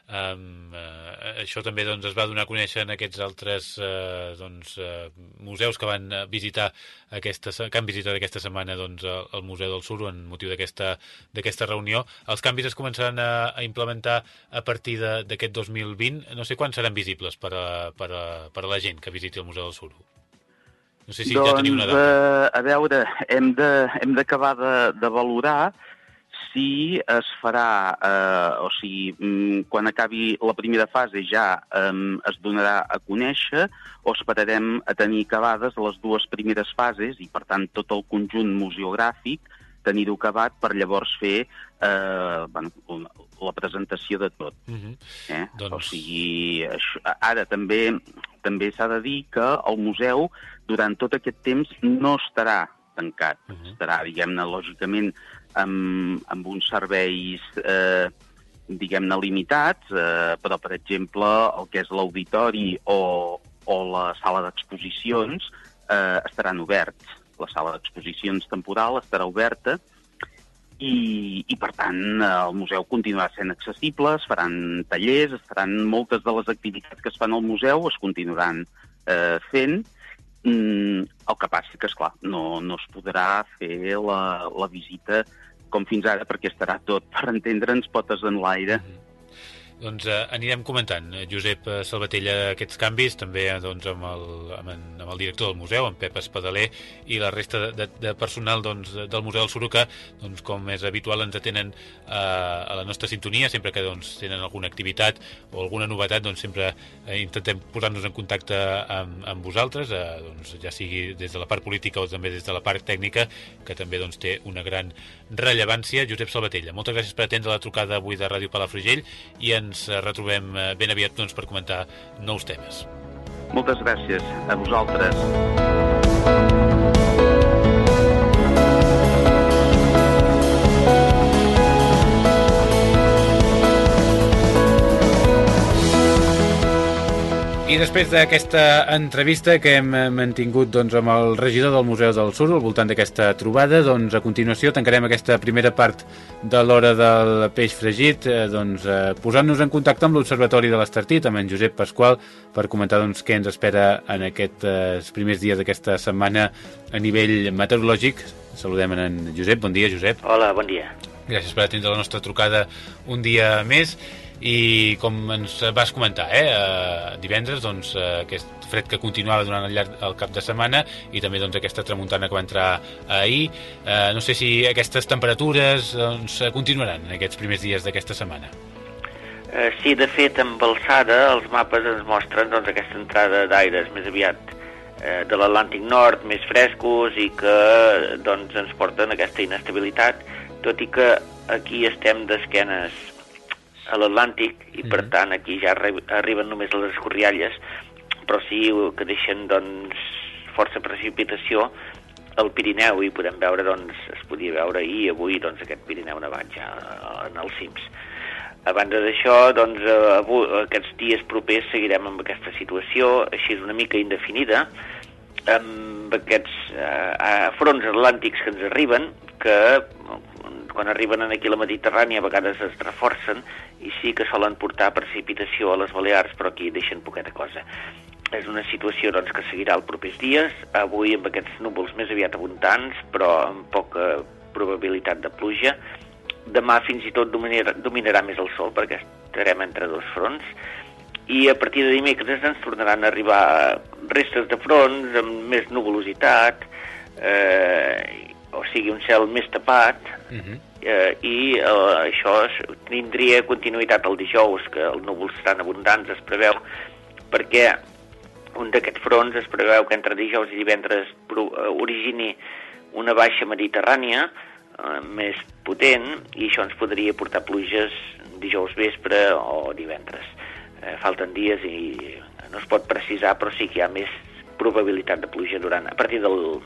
Um, uh, això també doncs, es va donar a conèixer en aquests altres uh, doncs, uh, museus que van visitar aquesta, que han visitat aquesta setmana doncs, el Museu del Sur en motiu d'aquesta reunió. Els canvis es començaran a, a implementar a partir d'aquest 2020. No sé quan seran visibles per a, per, a, per a la gent que visiti el Museu del Sur. No sé si doncs, ja teniu una data. Uh, a veure, hem d'acabar de, de, de valorar si es farà, eh, o sigui, mm, quan acabi la primera fase ja eh, es donarà a conèixer o esperarem a tenir acabades les dues primeres fases i, per tant, tot el conjunt museogràfic tenir-ho acabat per llavors fer eh, bueno, la presentació de tot. Uh -huh. eh? doncs... O sigui, això, ara també també s'ha de dir que el museu durant tot aquest temps no estarà tancat. Uh -huh. Estarà, diguem-ne, lògicament, amb, amb uns serveis, eh, diguem-ne, limitats, eh, però, per exemple, el que és l'auditori o, o la sala d'exposicions eh, estaran oberts. La sala d'exposicions temporal estarà oberta i, i, per tant, el museu continuarà sent accessible, es faran tallers, es faran moltes de les activitats que es fan al museu, es continuaran eh, fent, Mm, el que passa que, esclar, no, no es podrà fer la, la visita com fins ara, perquè estarà tot, per entendre'ns, potes en l'aire. Doncs eh, anirem comentant, eh, Josep eh, Salvatella, aquests canvis, també eh, doncs, amb, el, amb, en, amb el director del museu, en Pep Espadaler, i la resta de, de, personal doncs, del Museu del Suruca, doncs, com és habitual, ens atenen eh, a la nostra sintonia, sempre que doncs, tenen alguna activitat o alguna novetat, doncs, sempre intentem posar-nos en contacte amb, amb vosaltres, eh, doncs, ja sigui des de la part política o també des de la part tècnica, que també doncs, té una gran rellevància. Josep Salvatella, moltes gràcies per atendre la trucada avui de Ràdio Palafrugell i en ens retrobem eh, ben aviat doncs, per comentar nous temes. Moltes gràcies a vosaltres. I després d'aquesta entrevista que hem mantingut doncs, amb el regidor del Museu del Sur al voltant d'aquesta trobada, doncs a continuació tancarem aquesta primera part de l'hora del peix fregit, eh, doncs, eh, posant-nos en contacte amb l'Observatori de l'Estartit, amb en Josep Pasqual, per comentar doncs, què ens espera en aquests eh, primers dies d'aquesta setmana a nivell meteorològic. Saludem en Josep. Bon dia, Josep. Hola, bon dia. Gràcies per atendre la nostra trucada un dia més i com ens vas comentar eh, eh, divendres doncs, eh, aquest fred que continuava durant el llarg del cap de setmana i també doncs, aquesta tramuntana que va entrar ahir eh, no sé si aquestes temperatures doncs, continuaran en aquests primers dies d'aquesta setmana. Eh, Sí, de fet, amb alçada els mapes ens mostren doncs, aquesta entrada d'aires més aviat eh, de l'Atlàntic Nord, més frescos i que doncs, ens porten aquesta inestabilitat, tot i que aquí estem d'esquenes a l'Atlàntic i per Mhm. tant aquí ja arri arriben només les escorrialles però sí que deixen doncs força precipitació al Pirineu i podem veure doncs es podia veure ahir i avui doncs aquest Pirineu nevat ja en els cims a banda d'això, doncs, eh, avui, aquests dies propers seguirem amb aquesta situació, així és una mica indefinida, amb aquests eh, fronts atlàntics que ens arriben, que quan arriben aquí a la Mediterrània a vegades es reforcen i sí que solen portar precipitació a les Balears, però aquí deixen poqueta cosa. És una situació doncs, que seguirà els propers dies, avui amb aquests núvols més aviat abundants, però amb poca probabilitat de pluja. Demà fins i tot dominarà, dominarà més el sol perquè estarem entre dos fronts i a partir de dimecres ens tornaran a arribar restes de fronts amb més nuvolositat, eh, o sigui, un cel més tapat, uh -huh. eh, i eh, això es, tindria continuïtat el dijous, que els núvols estan abundants, es preveu, perquè un d'aquests fronts es preveu que entre dijous i divendres eh, origini una baixa mediterrània eh, més potent i això ens podria portar pluges dijous vespre o divendres. Eh, falten dies i no es pot precisar, però sí que hi ha més probabilitat de pluja durant, a partir del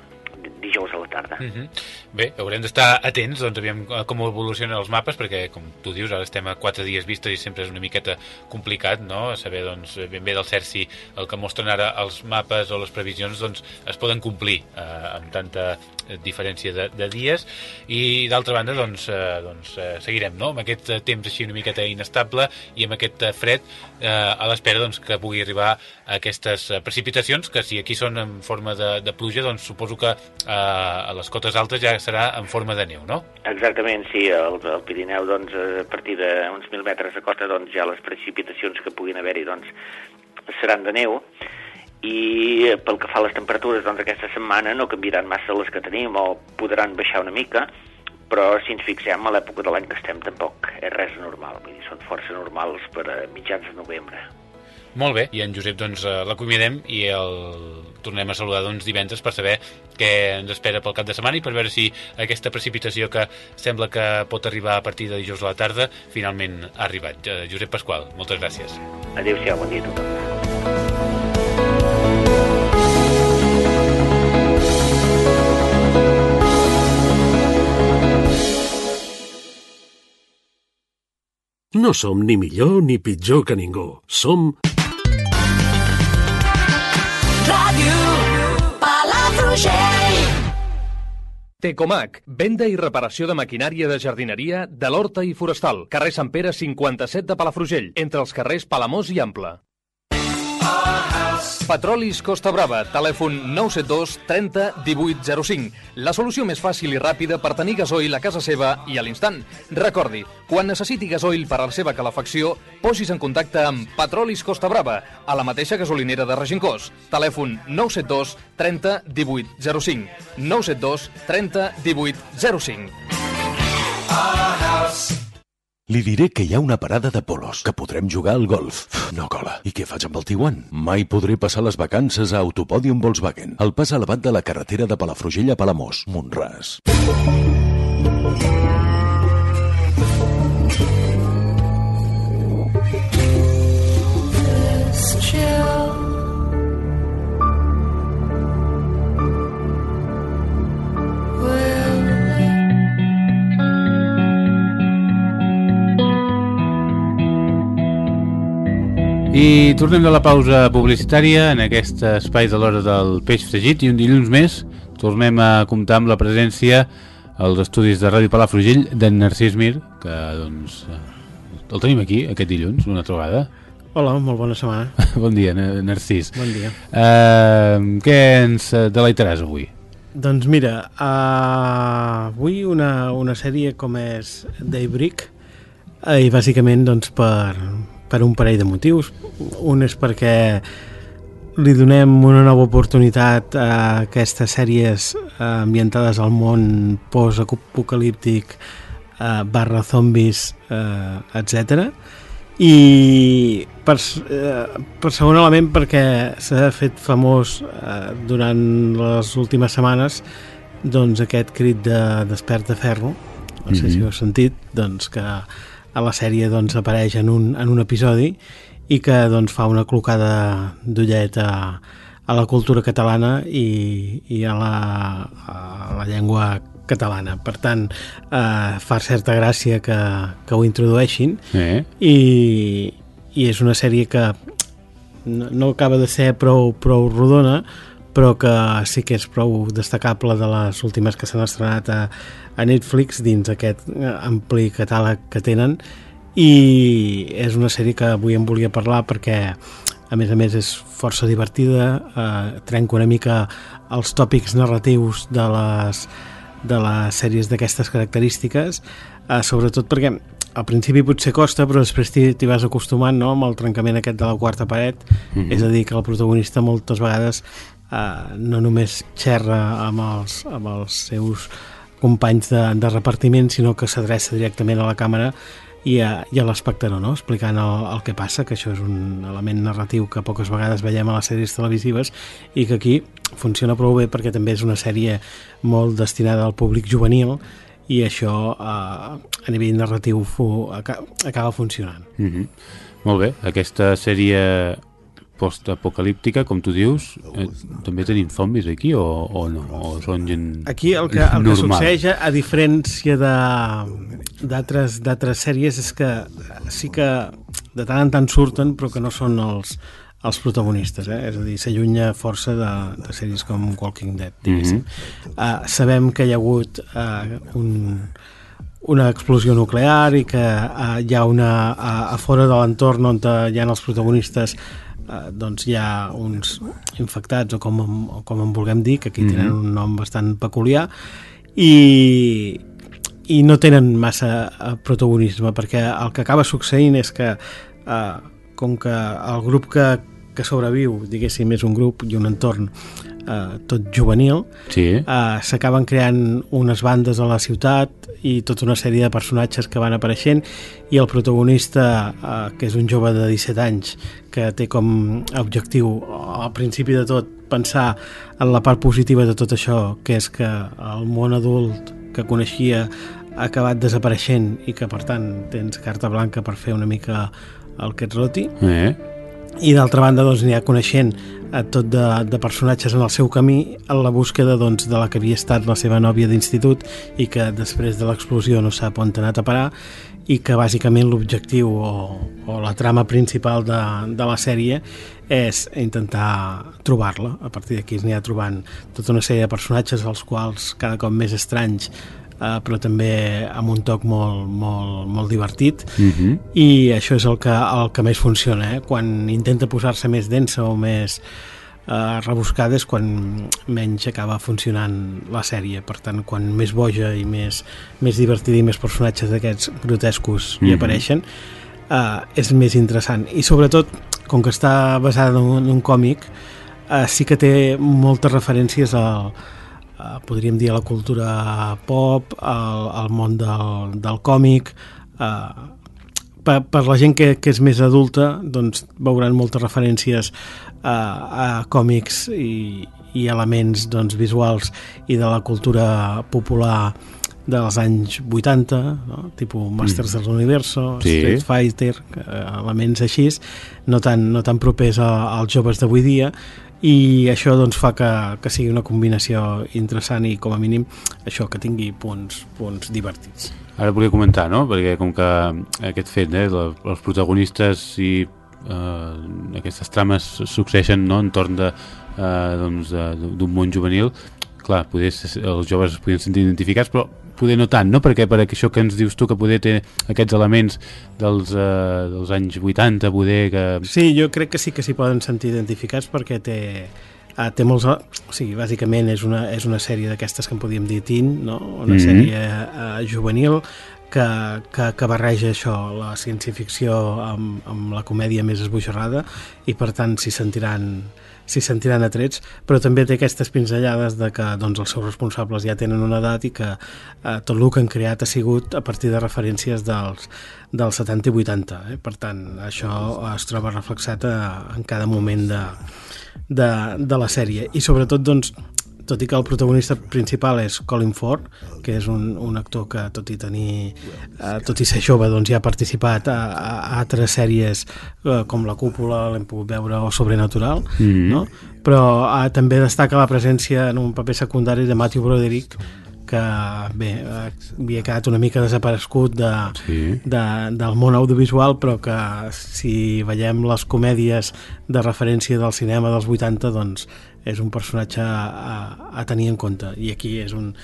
dijous a la tarda. Uh -huh. Bé, haurem d'estar atents, doncs, aviam eh, com evolucionen els mapes, perquè, com tu dius, ara estem a quatre dies vistos i sempre és una miqueta complicat, no?, saber, doncs, ben bé del cert si el que mostren ara els mapes o les previsions, doncs, es poden complir eh, amb tanta diferència de, de dies, i d'altra banda, doncs, eh, doncs eh, seguirem, no?, amb aquest eh, temps així una miqueta inestable i amb aquest eh, fred eh, a l'espera, doncs, que pugui arribar aquestes eh, precipitacions, que si aquí són en forma de, de pluja, doncs suposo que eh, a les cotes altes ja serà en forma de neu, no? Exactament, sí, el, el Pirineu, doncs, a partir d'uns 1.000 metres de cota, doncs, ja les precipitacions que puguin haver-hi, doncs, seran de neu, i pel que fa a les temperatures, doncs, aquesta setmana no canviaran massa les que tenim, o podran baixar una mica, però si ens fixem a l'època de l'any que estem tampoc és res normal, vull dir, són força normals per a mitjans de novembre. Molt bé, i en Josep doncs eh, l'acomiadem i el tornem a saludar doncs divendres per saber què ens espera pel cap de setmana i per veure si aquesta precipitació que sembla que pot arribar a partir de dijous a la tarda finalment ha arribat. Eh, Josep Pasqual, moltes gràcies. Adéu-siau, bon dia a tothom. No som ni millor ni pitjor que ningú. Som Ràdio Palafrugell. Tecomac, venda i reparació de maquinària de jardineria de l'Horta i Forestal, carrer Sant Pere 57 de Palafrugell, entre els carrers Palamós i Ample. Petrolis Costa Brava, telèfon 972 30 18 05. La solució més fàcil i ràpida per tenir gasoil a casa seva i a l'instant. Recordi, quan necessiti gasoil per a la seva calefacció, posis en contacte amb Petrolis Costa Brava, a la mateixa gasolinera de Regincós. Telèfon 972 30 18 05. 972 30 18 05. Li diré que hi ha una parada de polos, que podrem jugar al golf. No cola. I què faig amb el Tiguan? Mai podré passar les vacances a Autopòdium Volkswagen, el pas elevat de la carretera de Palafrugell a Palamós, Montràs. I tornem de la pausa publicitària en aquest espai de l'hora del peix fregit i un dilluns més tornem a comptar amb la presència als estudis de Ràdio Palafrugell d'en Narcís Mir, que doncs el tenim aquí aquest dilluns, una vegada. Hola, molt bona setmana. bon dia, Narcís. Bon dia. Uh, què ens deleitaràs avui? Doncs mira, uh, avui una, una sèrie com és Daybreak uh, i bàsicament doncs, per, per un parell de motius. Un és perquè li donem una nova oportunitat a aquestes sèries ambientades al món post-apocalíptic eh, barra zombis, eh, etc. I per, eh, per segon element perquè s'ha fet famós eh, durant les últimes setmanes doncs aquest crit de despert de ferro no sé mm -hmm. si ho heu sentit doncs que a la sèrie doncs, apareix en un, en un episodi i que doncs, fa una clocada d'ullet a, a la cultura catalana i, i a, la, a la llengua catalana. Per tant, eh, fa certa gràcia que, que ho introdueixin eh? i, i és una sèrie que no, no acaba de ser prou, prou rodona, però que sí que és prou destacable de les últimes que s'han estrenat a, a Netflix dins aquest ampli catàleg que tenen i és una sèrie que avui em volia parlar perquè a més a més és força divertida eh, trenca una mica els tòpics narratius de les, de les sèries d'aquestes característiques eh, sobretot perquè al principi potser costa però després t'hi vas acostumant no? amb el trencament aquest de la quarta paret mm -hmm. és a dir que el protagonista moltes vegades eh, no només xerra amb els, amb els seus companys de, de repartiment sinó que s'adreça directament a la càmera i a, i a l'espectador, no? explicant el, el que passa, que això és un element narratiu que poques vegades veiem a les sèries televisives i que aquí funciona prou bé perquè també és una sèrie molt destinada al públic juvenil i això eh, a nivell narratiu fu, acaba funcionant. Mm -hmm. Molt bé, aquesta sèrie post-apocalíptica, com tu dius, eh, també tenim zombis aquí o, o no? O són gent Aquí el que, el que succeeix, a diferència d'altres sèries, és que sí que de tant en tant surten, però que no són els, els protagonistes, eh? és a dir, s'allunya força de, de sèries com Walking Dead, diguéssim. Mm -hmm. uh, sabem que hi ha hagut uh, un, una explosió nuclear i que uh, hi ha una, uh, a fora de l'entorn on hi ha els protagonistes doncs hi ha uns infectats o com, o com en vulguem dir, que aquí mm -hmm. tenen un nom bastant peculiar i, i no tenen massa protagonisme perquè el que acaba succeint és que uh, com que el grup que, que sobreviu, diguéssim, és un grup i un entorn eh, tot juvenil, sí. eh, s'acaben creant unes bandes a la ciutat i tota una sèrie de personatges que van apareixent i el protagonista, eh, que és un jove de 17 anys, que té com a objectiu, al principi de tot, pensar en la part positiva de tot això, que és que el món adult que coneixia ha acabat desapareixent i que per tant tens carta blanca per fer una mica el que et roti eh? I d'altra banda doncs ha coneixent a tot de, de personatges en el seu camí en la búsqueda doncs, de la que havia estat la seva nòvia d'institut i que després de l'explosió no sap on ha anat a parar i que bàsicament l'objectiu o, o la trama principal de, de la sèrie és intentar trobar-la. A partir d'aquí es ha trobant tota una sèrie de personatges als quals cada cop més estranys eh, però també amb un toc molt, molt, molt divertit uh -huh. i això és el que, el que més funciona eh? quan intenta posar-se més densa o més eh, rebuscada és quan menys acaba funcionant la sèrie per tant quan més boja i més, més divertida i més personatges d'aquests grotescos uh -huh. hi apareixen eh, és més interessant i sobretot com que està basada en un, en un còmic eh, sí que té moltes referències al, eh, podríem dir a la cultura pop, al, al món del, del còmic, eh, per, per la gent que, que és més adulta doncs veuran moltes referències a, a còmics i, i elements doncs, visuals i de la cultura popular dels anys 80, no? tipus Masters mm. de l'Universo, sí. Street Fighter, eh, elements així, no tan, no tan propers a, als joves d'avui dia, i això doncs, fa que, que sigui una combinació interessant i com a mínim això que tingui punts, punts divertits. Ara volia comentar, no? Perquè com que aquest fet, eh, els protagonistes i eh, aquestes trames succeeixen no, entorn de, eh, doncs, d'un món juvenil clar, poder, els joves es podien sentir identificats però poder no tant, no? perquè per això que ens dius tu que poder té aquests elements dels, eh, dels anys 80 poder que... Sí, jo crec que sí que s'hi poden sentir identificats perquè té, uh, té molts... O sigui, bàsicament és una, és una sèrie d'aquestes que en podíem dir teen, no? Una Mhm. sèrie uh, juvenil que, que, que barreja això, la ciència-ficció amb, amb la comèdia més esbojarrada i per tant s'hi sentiran s'hi sentiran atrets, però també té aquestes pinzellades de que doncs, els seus responsables ja tenen una edat i que eh, tot el que han creat ha sigut a partir de referències dels, dels 70 i 80. Eh? Per tant, això es troba reflexat a, en cada moment de, de, de la sèrie. I sobretot, doncs, tot i que el protagonista principal és Colin Ford, que és un, un actor que tot i tenir eh, tot i ser jove doncs ja ha participat a, a, a altres sèries eh, com La Cúpula, l'hem pogut veure o Sobrenatural Mhm. no? però eh, també destaca la presència en un paper secundari de Matthew Broderick que bé, eh, havia quedat una mica desaparegut de, Sí. de, del món audiovisual però que si veiem les comèdies de referència del cinema dels 80 doncs és un personatge a, a tenir en compte i aquí és un,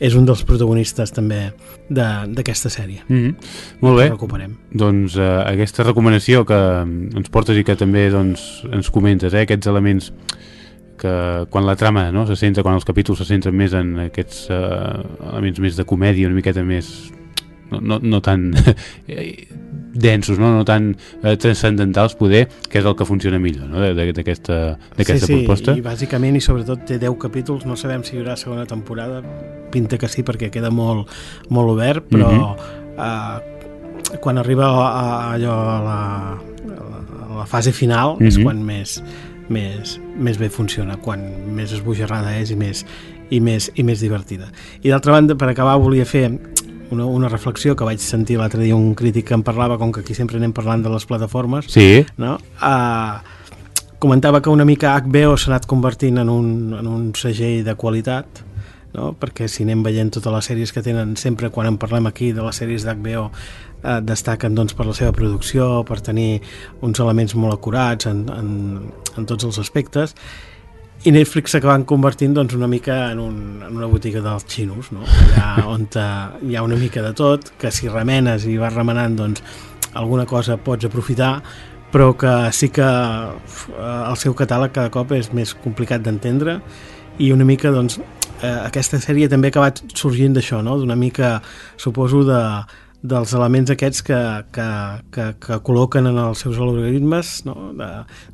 és un dels protagonistes també de- d'aquesta sèrie Mm -hmm. Molt bé. recuperem Doncs eh, aquesta recomanació que mm, ens portes i que també doncs, ens comentes, eh, aquests elements que quan la trama no, se centra, quan els capítols se centren més en aquests eh, elements més de comèdia, una miqueta més no, no, no tan eh, densos, no, no tan eh, transcendentals poder, que és el que funciona millor no, d'aquesta sí, sí, proposta. i bàsicament i sobretot té 10 capítols no sabem si hi haurà segona temporada pinta que sí perquè queda molt, molt obert però Mhm. eh, quan arriba a, a, allò a la, a la fase final és Mhm. quan més, més, més bé funciona quan més esbojarrada és i més, i més, i més divertida i d'altra banda per acabar volia fer una, una reflexió que vaig sentir l'altre dia un crític que en parlava, com que aquí sempre anem parlant de les plataformes Sí, no? Uh, comentava que una mica HBO s'ha anat convertint en un, en un segell de qualitat no? perquè si anem veient totes les sèries que tenen sempre quan en parlem aquí de les sèries d'HBO eh, destaquen doncs, per la seva producció per tenir uns elements molt acurats en, en, en tots els aspectes i Netflix s'acaben convertint doncs, una mica en, un, en una botiga dels xinos no? allà on te, hi ha una mica de tot que si remenes i vas remenant doncs, alguna cosa pots aprofitar però que sí que eh, el seu catàleg cada cop és més complicat d'entendre i una mica doncs, eh, aquesta sèrie també ha acabat sorgint d'això, no? d'una mica suposo de, dels elements aquests que, que, que, que col·loquen en els seus algoritmes no? de,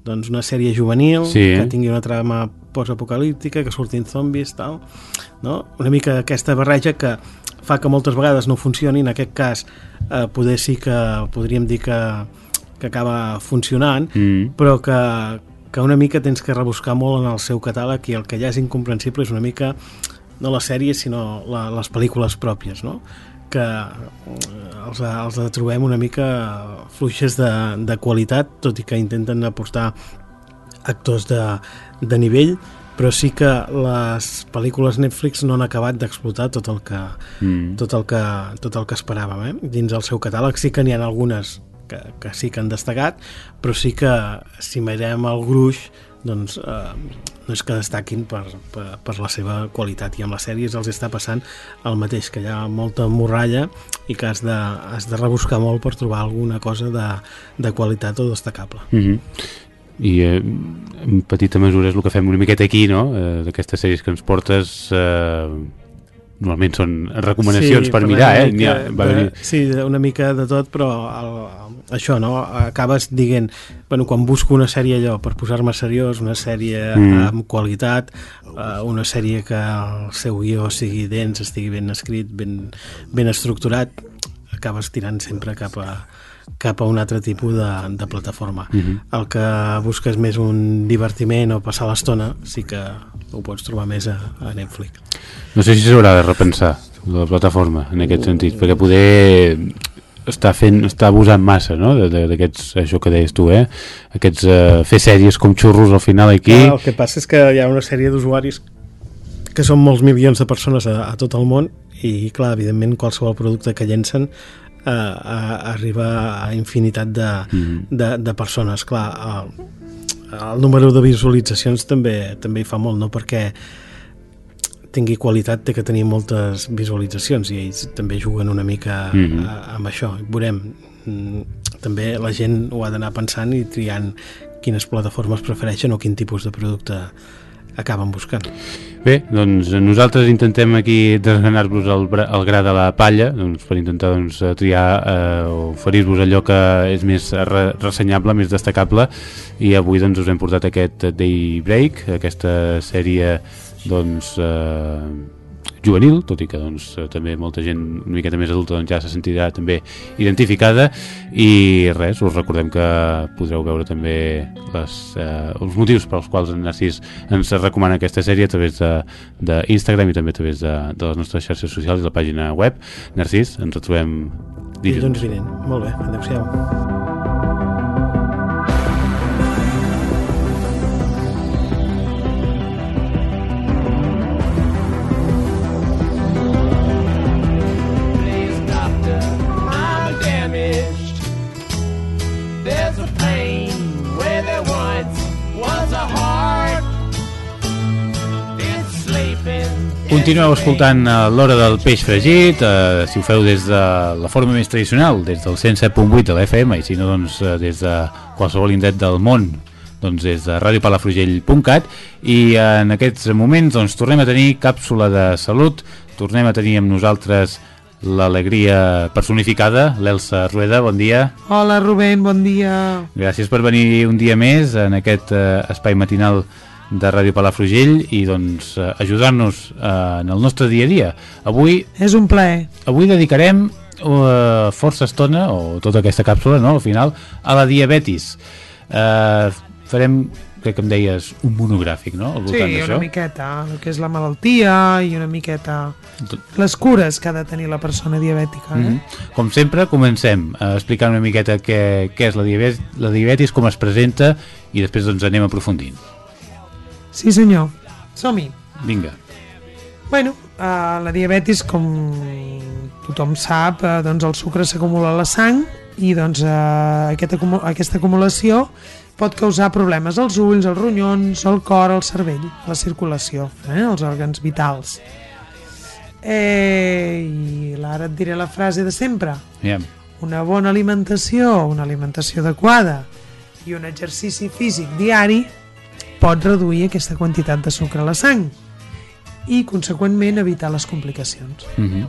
doncs una sèrie juvenil Sí. que tingui una trama postapocalíptica que surtin zombis tal, no? una mica aquesta barreja que fa que moltes vegades no funcioni en aquest cas eh, poder sí que podríem dir que, que acaba funcionant mm. però que, que una mica tens que rebuscar molt en el seu catàleg i el que ja és incomprensible és una mica no la sèrie sinó la, les pel·lícules pròpies no? Que eh, els, els trobem una mica fluixes de, de qualitat tot i que intenten aportar actors de, de nivell però sí que les pel·lícules Netflix no han acabat d'explotar tot el que Mm. tot el que, tot el que esperàvem eh? dins el seu catàleg sí que n'hi ha algunes que, que sí que han destacat però sí que si mirem el gruix doncs eh, no és que destaquin per, per, per la seva qualitat i amb les sèries els està passant el mateix que hi ha molta morralla i que has de, has de rebuscar molt per trobar alguna cosa de, de qualitat o destacable Mm -hmm. i eh, en petita mesura és el que fem una miqueta aquí, no? Eh, D'aquestes sèries que ens portes eh, normalment són recomanacions per parlem mirar, eh? mica ha, va. Sí, una mica de tot, però el, això, no? Acabes dient, bueno, quan busco una sèrie allò per posar-me seriós, una sèrie Mm. mm. amb qualitat, eh, una sèrie que el seu guió sigui dens, estigui ben escrit, ben, ben estructurat, acabes tirant sempre cap a cap a un altre tipus de, de plataforma. Mhm. El que busques més un divertiment o passar l'estona, sí que ho pots trobar més a, a Netflix. No sé si s'haurà de repensar la plataforma en aquest sentit, perquè poder està fent, està abusant massa no? D'aquests, això que deies tu eh? aquests, eh, fer sèries com xurros al final aquí Clar, el que passa és que hi ha una sèrie d'usuaris que són molts milions de persones a, a tot el món i clar, evidentment qualsevol producte que llencen eh, a, arriba a infinitat de, Mhm. de, de persones. Clar, el, el número de visualitzacions també també hi fa molt, no? Perquè tingui qualitat té que tenir moltes visualitzacions i ells també juguen una mica Mhm. a, amb això. Veurem, mm, també la gent ho ha d'anar pensant i triant quines plataformes prefereixen o quin tipus de producte acaben buscant. Bé, doncs nosaltres intentem aquí desgranar-vos el, el gra de la palla doncs, per intentar doncs, triar eh, oferir-vos allò que és més re ressenyable, més destacable i avui doncs, us hem portat aquest Daybreak, aquesta sèrie doncs, eh, juvenil, tot i que doncs, eh, també molta gent una miqueta més adulta doncs, ja se sentirà també identificada i res, us recordem que podreu veure també les, eh, els motius pels quals en Narcís ens recomana aquesta sèrie a través d'Instagram i també a través de, de les nostres xarxes socials i la pàgina web. Narcís, ens retrobem Dilluns vinent. Molt bé, adeu-siau. Continueu escoltant eh, l'hora del peix fregit, eh, si ho feu des de la forma més tradicional, des del 107.8 de l'FM, i si no, doncs, eh, des de qualsevol indret del món, doncs des de radiopalafrugell.cat, i en aquests moments doncs, tornem a tenir càpsula de salut, tornem a tenir amb nosaltres l'alegria personificada, l'Elsa Rueda, bon dia. Hola Rubén, bon dia. Gràcies per venir un dia més en aquest eh, espai matinal de Ràdio Palafrugell i doncs eh, ajudar-nos eh, en el nostre dia a dia. Avui És un plaer. avui dedicarem eh, força estona o tota aquesta càpsula, no, al final, a la diabetis. Eh, farem crec que em deies un monogràfic, no? Al Sí, una miqueta, el que és la malaltia i una miqueta les cures que ha de tenir la persona diabètica. Mm Eh? -hmm. Com sempre, comencem a explicar una miqueta què, què és la diabetis, la diabetis, com es presenta i després doncs anem aprofundint. Sí senyor, som-hi. Vinga. Bueno, uh, la diabetis, com tothom sap, uh, doncs el sucre s'acumula a la sang i doncs uh, aquest acumu aquesta acumulació pot causar problemes als ulls, als ronyons, al cor, al cervell, a la circulació, eh, als òrgans vitals. Eh, I ara et diré la frase de sempre. Ja. Una bona alimentació, una alimentació adequada i un exercici físic diari pot reduir aquesta quantitat de sucre a la sang i, conseqüentment, evitar les complicacions. Mm -hmm.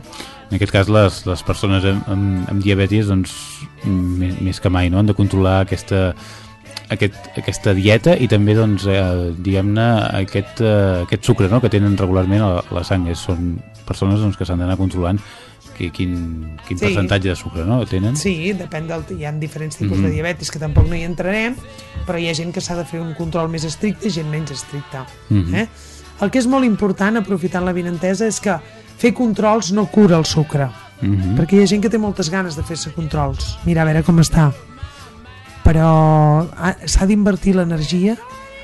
En aquest cas, les, les persones amb, amb, amb diabetis, doncs, més, més que mai, no? han de controlar aquesta, aquest, aquesta dieta i també, doncs, eh, diguem-ne, aquest, eh, aquest sucre no? que tenen regularment a la, a la sang. És, són persones doncs, que s'han d'anar controlant qui, quin, quin Sí. percentatge de sucre no? tenen. Sí, depèn del... Hi ha diferents tipus Mhm. de diabetis que tampoc no hi entrarem, però hi ha gent que s'ha de fer un control més estricte i gent menys estricte. Mhm. eh? El que és molt important, aprofitant la vinentesa, és que fer controls no cura el sucre. Mhm. perquè hi ha gent que té moltes ganes de fer-se controls mira a veure com està però ha- s'ha d'invertir l'energia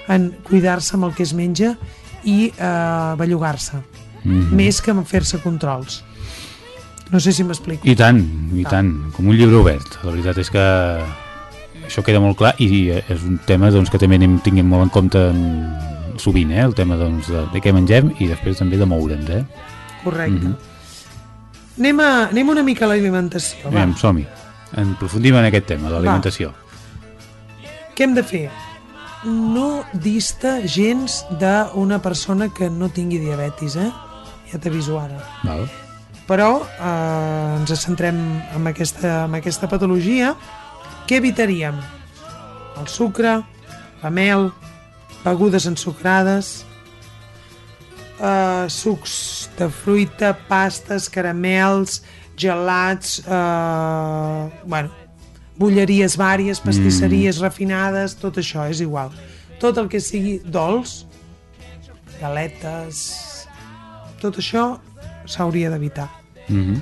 en cuidar-se amb el que es menja i eh, bellugar-se Mhm. més que en fer-se controls no sé si m'explico I tant, i tant, com un llibre obert. La veritat és que això queda molt clar i és un tema doncs, que també anem tinguem molt en compte mm, sovint, eh? el tema doncs, de, de què mengem i després també de moure'ns. Eh? correcte Mhm. anem, a, anem una mica a l'alimentació. Anem, som-hi. En profundim en aquest tema, l'alimentació. què hem de fer? no dista gens d'una persona que no tingui diabetis eh? ja t'aviso ara Val. Però eh, ens centrem en aquesta, en aquesta patologia què evitaríem? el sucre, la mel begudes ensucrades eh, sucs de fruita, pastes, caramels gelats eh, bueno, bulleries vàries, pastisseries mm. refinades, tot això és igual tot el que sigui dolç galetes tot això s'hauria d'evitar Mm -hmm.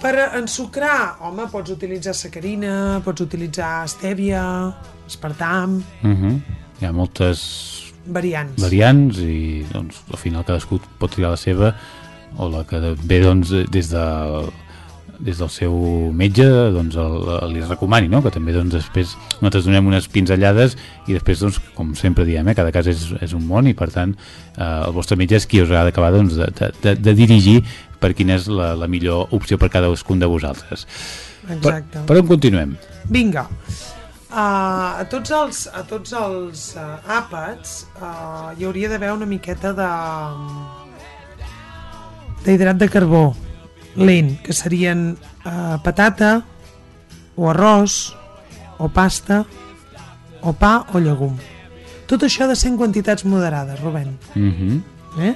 per ensucrar, home, pots utilitzar sacarina, pots utilitzar estèvia, espartam, Mm -hmm. Hi ha moltes variants. variants i doncs, al final cadascú pot triar la seva o la que ve doncs, des de des del seu metge doncs, el, el, li recomani, no? que també doncs, després nosaltres donem unes pinzellades i després, doncs, com sempre diem, eh, cada cas és, és un món i per tant eh, el vostre metge és qui us ha d'acabar doncs, de, de, de, de dirigir per quina és la, la millor opció per cadascun de vosaltres. Exacte. Per, per on continuem? Vinga. Uh, a tots els, a tots els uh, àpats uh, hi hauria d'haver una miqueta de d'hidrat de carbó lent, que serien uh, patata o arròs o pasta o pa o llegum. Tot això ha de ser en quantitats moderades, Rubén. Mm -hmm. Eh?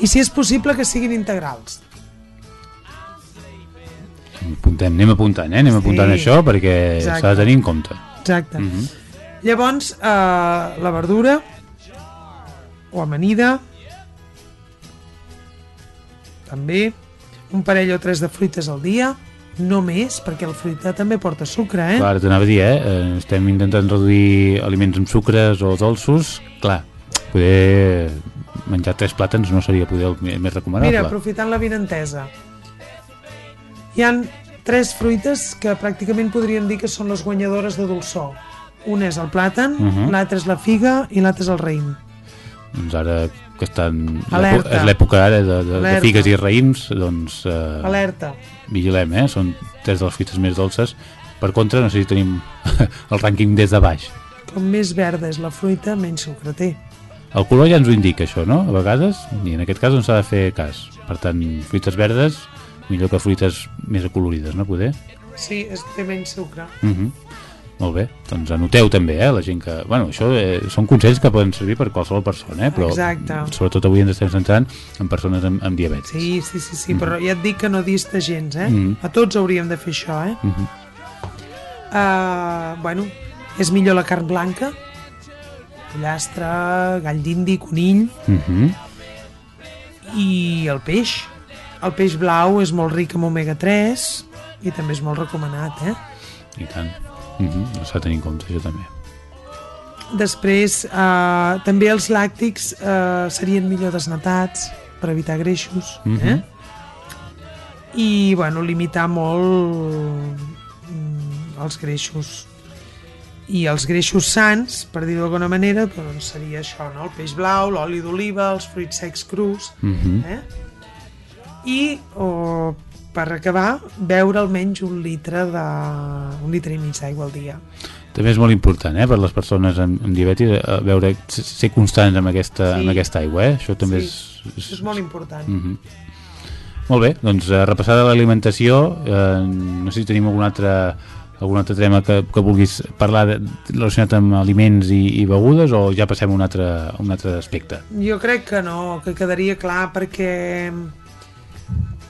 I si és possible que siguin integrals. Apuntem, anem apuntant, eh? anem Sí, apuntant això perquè s'ha de tenir en compte. Exacte. Mm -hmm. Llavors, eh, la verdura o amanida també un parell o tres de fruites al dia no més, perquè el fruita també porta sucre, eh? Clar, t'anava a dir, eh? eh? Estem intentant reduir aliments amb sucres o dolços. Clar, poder menjar tres plàtans no seria poder el més recomanable. Mira, aprofitant la vinentesa. Hi han tres fruites que pràcticament podríem dir que són les guanyadores de dolçor. Un és el plàtan, Mhm. l'altre és la figa i l'altre és el raïm. Doncs ara que estan... Alerta. És l'època ara de, de, de figues i raïms, doncs... Eh, Alerta. Vigilem, eh? Són tres de les fruites més dolces. Per contra, no sé si tenim el rànquing des de baix. Com més verda és la fruita, menys sucre té. El color ja ens ho indica, això, no? A vegades, i en aquest cas no s'ha de fer cas. Per tant, fruites verdes, millor que fruites més acolorides, no? Poder? Sí, és, té menys sucre. Mhm. Molt bé, doncs anoteu també, eh, la gent que... Bueno, això eh, són consells que poden servir per qualsevol persona, eh, però Exacte. sobretot avui ens estem centrant en persones amb, amb diabetis. Sí, sí, sí, sí, però ja et dic que no dista gens, eh? Mhm. A tots hauríem de fer això, eh? Mhm. Uh, bueno, és millor la carn blanca, pollastre, gall d'indi, conill Mhm. i el peix. El peix blau és molt ric en omega-3 i també és molt recomanat, eh? I tant. Mhm. S'ha de tenir en compte, això també. Després, uh, també els làctics uh, serien millor desnatats per evitar greixos, Mhm. eh? I, bueno, limitar molt mm, els greixos. I els greixos sants, per dir-ho d'alguna manera, doncs seria això, no? El peix blau, l'oli d'oliva, els fruits secs crus, Mhm. eh? I, o, per acabar, beure almenys un litre de... un litre i mig d'aigua al dia. També és molt important, eh, per les persones amb, amb diabetis, eh, veure, ser constants amb aquesta, Sí. amb aquesta aigua, eh? Això també Sí, és... és molt important. Mhm. Molt bé, doncs eh, repassada l'alimentació, eh, no sé si tenim algun altre, algun altre tema que, que vulguis parlar de, relacionat amb aliments i, i begudes o ja passem a un altre, a un altre aspecte? Jo crec que no, que quedaria clar perquè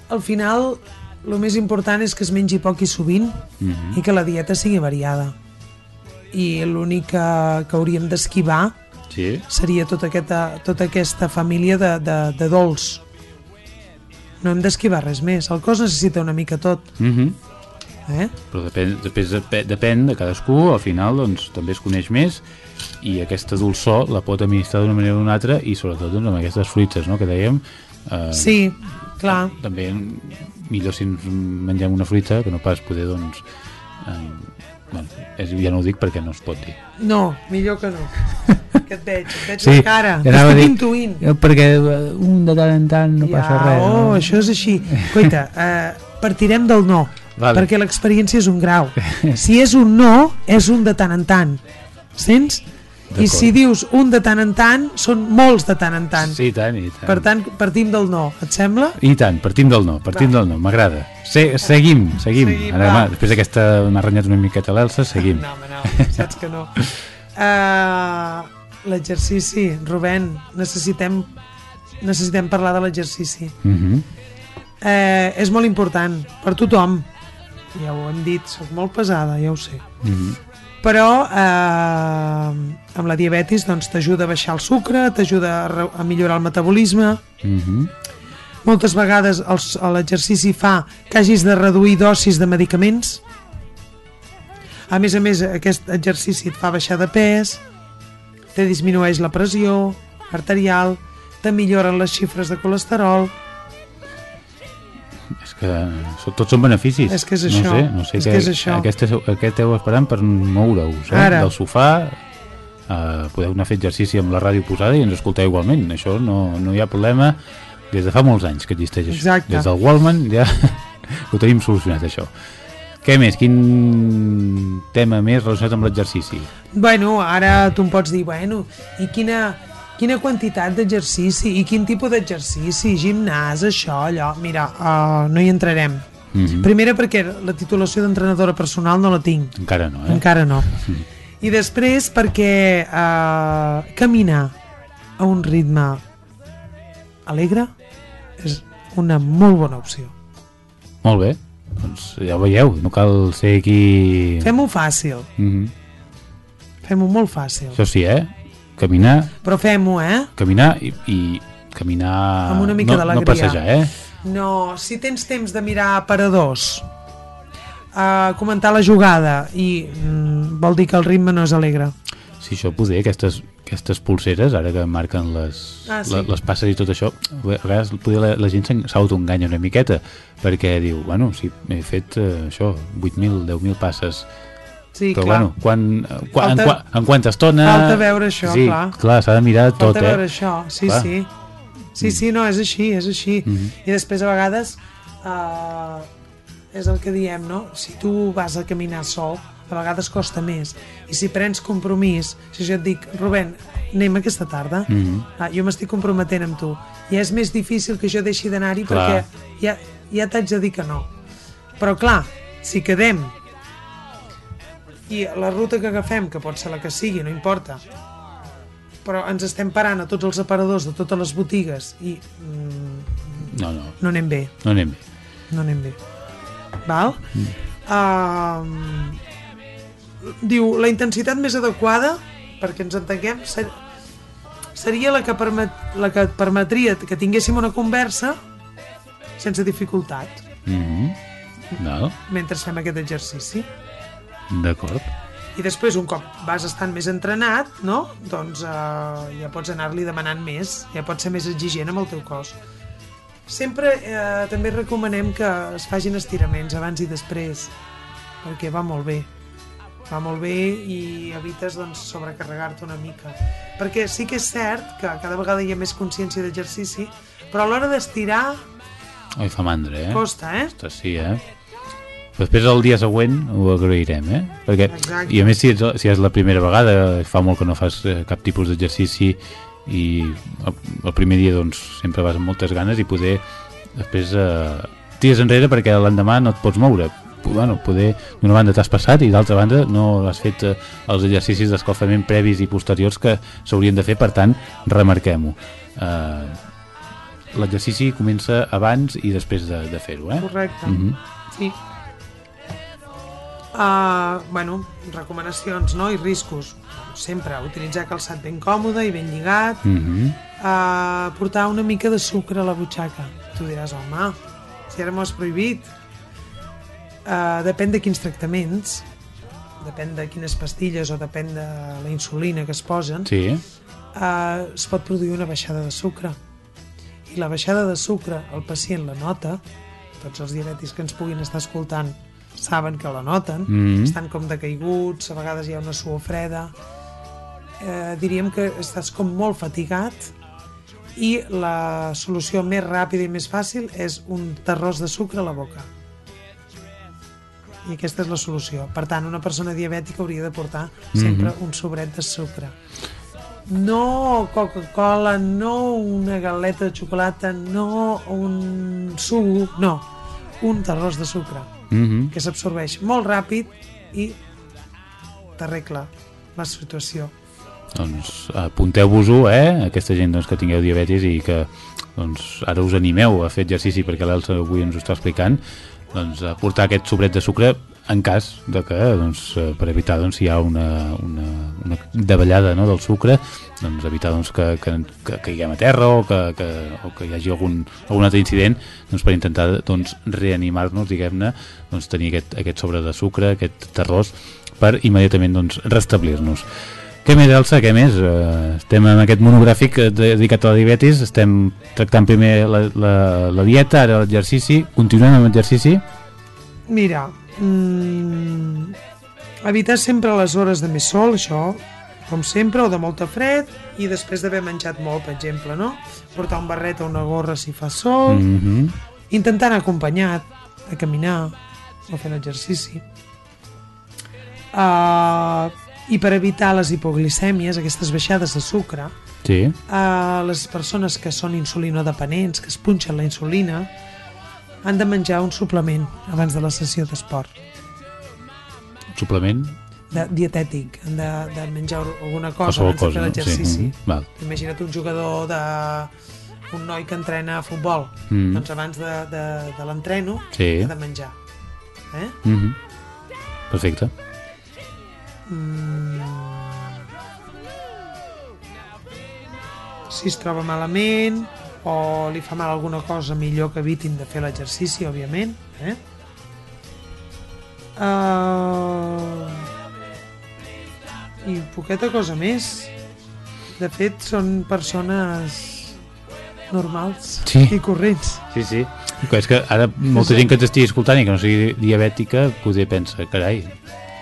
al final el més important és que es mengi poc i sovint Mhm. i que la dieta sigui variada. I l'únic que, que hauríem d'esquivar Sí. seria tota aquesta, tota aquesta família de, de, de dolç. No hem d'esquivar res més. El cos necessita una mica tot. Mhm. Eh? Però depèn, després depèn, depèn de cadascú, al final doncs, també es coneix més i aquesta dolçor la pot administrar d'una manera o d'una altra i sobretot doncs, amb aquestes fruites no, que dèiem eh, Sí, clar. també millor si ens mengem una fruita que no pas poder doncs eh, bueno, és, ja no ho dic perquè no es pot dir No, millor que no. que et veig, et veig Sí, la cara. que anava a Estic dir- intuint. eh, perquè eh, un de tant en tant no ja, passa res Oh, no? això és així. Coita, eh, partirem del no, Vale. perquè l'experiència és un grau. Si és un no, és un de tant en tant. Sents? I si dius un de tant en tant, són molts de tant en tant. sí, i tant, i tant. Per tant, partim del no. Et sembla? I tant, partim del no, partim Va. del no, m'agrada. Se, seguim, seguim. Seguim, Ara, va. després d'aquesta m'ha renyat una miqueta l'Elsa, seguim. No, no, saps que no. Uh, l'exercici, Rubén, necessitem, necessitem parlar de l'exercici. Mhm. Eh, és molt important per tothom. Ja ho hem dit, sóc molt pesada, ja ho sé. Mhm. Però eh, amb la diabetis doncs, t'ajuda a baixar el sucre, t'ajuda a, a millorar el metabolisme. Mhm. Moltes vegades l'exercici fa que hagis de reduir dosis de medicaments. A més a més, aquest exercici et fa baixar de pes, te disminueix la pressió arterial, te milloren les xifres de colesterol. Que tots són beneficis. És que és no això, Sé, no sé és què, que és això. Aquest, aquest heu esperant per moure-us, eh? Ara. Del sofà, eh, podeu anar a fer exercici amb la ràdio posada i ens escolteu igualment. Això no, no hi ha problema des de fa molts anys que existeix això. Exacte. Des del Wallman ja ho tenim solucionat, això. Què més? Quin tema més relacionat amb l'exercici? Bueno, ara tu em pots dir, bueno, i quina, quina quantitat d'exercici, i quin tipus d'exercici, gimnàs, això, allò... Mira, uh, no hi entrarem. Mhm. Primera perquè la titulació d'entrenadora personal no la tinc. Encara no, eh? Encara no. I després perquè uh, caminar a un ritme alegre és una molt bona opció. Molt bé. Doncs ja ho veieu, no cal ser aquí... Fem-ho fàcil, Mhm. fem-ho molt fàcil. Això sí, eh? Caminar, Però fem-ho, eh? caminar i, i caminar... Amb una mica no, d'alegria. No passejar, eh? No, si tens temps de mirar aparadors, a comentar la jugada i mm, vol dir que el ritme no és alegre. Si això poder, aquestes, aquestes pulseres, ara que marquen les, Ah, sí. la, les passes i tot això, a vegades poder la, la gent s'autoenganya una miqueta, perquè diu, bueno, si he fet eh, això, 8.000, 10.000 passes, Sí, però clar. bueno, quan, eh, quan, Falta- en, qua, en quanta estona... falta veure això, sí, clar. clar, s'ha de mirar tot, Falta eh? veure això, sí, Clar. sí. Sí, sí, no, és així, és així. Mhm. I després, a vegades, uh, és el que diem, no? Si tu vas a caminar sol, a vegades costa més. I si prens compromís, si jo et dic, Rubén, anem aquesta tarda, Mhm. ah, jo m'estic comprometent amb tu, i és més difícil que jo deixi d'anar-hi perquè ja, ja t'haig de dir que no. Però clar, si quedem i la ruta que agafem, que pot ser la que sigui, no importa, però ens estem parant a tots els aparadors de totes les botigues i mm, No, no, no anem bé, no anem bé. no anem bé. Val? Mm. diu, la intensitat més adequada, perquè ens entenguem, ser, seria la que, permet, la que et permetria que tinguéssim una conversa sense dificultat Mm -hmm. No, mentre fem aquest exercici. D'acord. I després, un cop vas estant més entrenat, no? doncs eh, ja pots anar-li demanant més, ja pots ser més exigent amb el teu cos. Sempre eh, també recomanem que es facin estiraments abans i després, perquè va molt bé. Va molt bé i evites doncs, sobrecarregar-te una mica. Perquè sí que és cert que cada vegada hi ha més consciència d'exercici, però a l'hora d'estirar Oi, fa mandra, eh? costa, eh? Ostres, sí, eh? Després el dia següent ho agrairem, eh? Perquè, Exacte. I a més, si, ets, si és la primera vegada, fa molt que no fas eh, cap tipus d'exercici i el, el primer dia doncs, sempre vas amb moltes ganes i poder després eh, tires enrere perquè l'endemà no et pots moure bueno, poder d'una banda t'has passat i d'altra banda no has fet eh, els exercicis d'escalfament previs i posteriors que s'haurien de fer, per tant remarquem-ho eh, l'exercici comença abans i després de, de fer-ho eh? Correcte. Mhm. Sí. Uh, bueno, recomanacions no? i riscos. Sempre utilitzar calçat ben còmode i ben lligat. Mhm. Uh, portar una mica de sucre a la butxaca. Tu diràs, home, si ara m'ho has prohibit. Uh, depèn de quins tractaments, depèn de quines pastilles o depèn de la insulina que es posen, Sí, uh, es pot produir una baixada de sucre. I la baixada de sucre el pacient la nota, tots els diabètics que ens puguin estar escoltant saben que la noten, Mhm. estan com decaiguts, a vegades hi ha una suor freda, eh, diríem que estàs com molt fatigat i la solució més ràpida i més fàcil és un terròs de sucre a la boca. I aquesta és la solució. Per tant, una persona diabètica hauria de portar sempre un sobret de sucre. No Coca-Cola, no una galeta de xocolata, no un sugo, no, un terròs de sucre mhm. que s'absorbeix molt ràpid i t'arregla la situació. doncs apunteu-vos-ho, eh? Aquesta gent doncs, que tingueu diabetis i que doncs, ara us animeu a fer exercici perquè l'Elsa avui ens ho està explicant, doncs a portar aquest sobret de sucre en cas de que, doncs, eh, per evitar doncs, hi ha una, una, una davallada no, del sucre, doncs evitar doncs, que, que, que caiguem a terra o que, que, o que hi hagi algun, algun altre incident doncs, per intentar doncs, reanimar-nos, diguem-ne, doncs, tenir aquest, aquest sobre de sucre, aquest terrós, per immediatament doncs, restablir-nos. Què més, Elsa, què més? Uh, estem en aquest monogràfic eh, dedicat a la diabetis, estem tractant primer la, la, la dieta, ara l'exercici, continuem amb l'exercici? Mira, mm, evitar sempre les hores de més sol, això, com sempre, o de molta fred, i després d'haver menjat molt, per exemple, no? Portar un barret o una gorra si fa sol, Mm -hmm. intentar anar acompanyat a caminar o fent exercici. Uh, I per evitar les hipoglicèmies, aquestes baixades de sucre, Sí. uh, les persones que són insulinodependents, que es punxen la insulina, han de menjar un suplement abans de la sessió d'esport, Suplement? de, dietètic, han de, de menjar alguna cosa Qualsevol abans de cosa, fer no? Sí, l'exercici. mhm, val. Imagina't un jugador de un noi que entrena a futbol, Mm. doncs abans de, de, de l'entreno Sí. ha de menjar. Eh? Mm -hmm. Perfecte. Mm. Si es troba malament o li fa mal alguna cosa, millor que evitin de fer l'exercici, òbviament. Eh? Uh... I poqueta cosa més. De fet, són persones normals Sí. i corrents. Sí, sí. És que ara molta gent que ens estigui escoltant i que no sigui diabètica poder pensa, carai,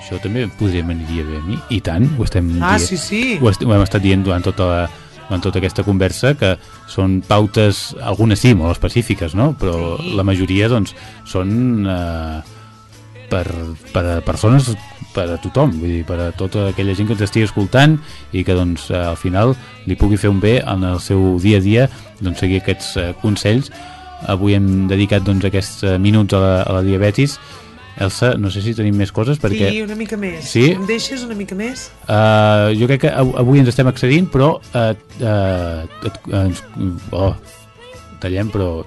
això també podria m'aniria bé a mi. I tant, ho estem Ah, dient- sí, sí. Ho, est ho hem estat dient durant tota, la, durant tota aquesta conversa, que són pautes, algunes sí, molt específiques, no? Però Sí. la majoria, doncs, són eh, per, per a persones per a tothom, vull dir, per a tota aquella gent que ens estigui escoltant i que doncs eh, al final li pugui fer un bé en el seu dia a dia doncs seguir aquests eh, consells avui hem dedicat doncs aquests eh, minuts a la, a la diabetis Elsa, no sé si tenim més coses perquè Sí, una mica més. Sí? Em deixes una mica més? Uh, jo crec que av- avui ens estem excedint, però uh, uh, ens, oh, tallem, però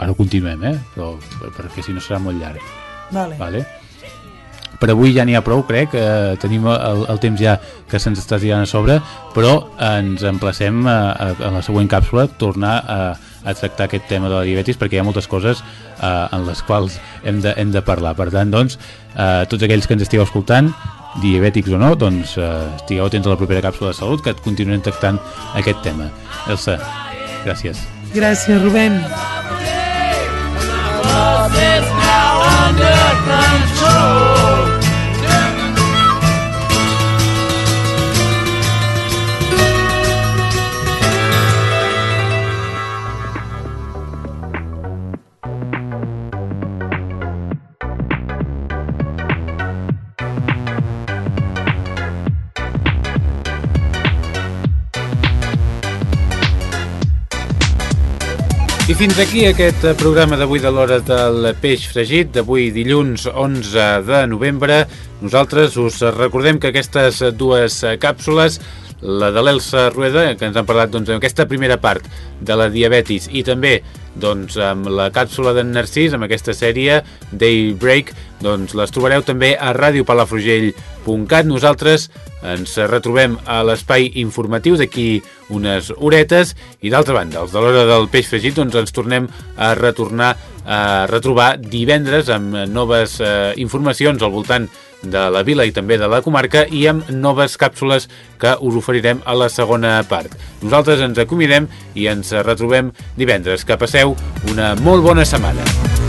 ara continuem, eh? Però, perquè si no serà molt llarg. Vale. Vale? Per avui ja n'hi ha prou, crec, eh, tenim el, el temps ja que se'ns està tirant a sobre, però ens emplacem a, a, a la següent càpsula tornar a, a tractar aquest tema de la diabetis perquè hi ha moltes coses eh, en les quals hem de, hem de parlar. Per tant, doncs, eh, tots aquells que ens estigueu escoltant, diabètics o no, doncs eh, estigueu atents a la propera càpsula de salut que et continuem tractant aquest tema. Elsa, gràcies. Gràcies, Rubén. Love fins aquí aquest eh, programa d'avui de l'hora del peix fregit, d'avui dilluns 11 de novembre. Nosaltres us recordem que aquestes dues càpsules, la de l'Elsa Rueda, que ens han parlat doncs, en aquesta primera part de la diabetis i també doncs, amb la càpsula d'en Narcís, amb aquesta sèrie Daybreak, doncs les trobareu també a radiopalafrugell.cat. Nosaltres ens retrobem a l'espai informatiu d'aquí unes horetes i d'altra banda, els de l'hora del peix fregit doncs ens tornem a retornar a retrobar divendres amb noves eh, informacions al voltant de la vila i també de la comarca i amb noves càpsules que us oferirem a la segona part. Nosaltres ens acomidem i ens retrobem divendres. Que passeu una molt bona setmana.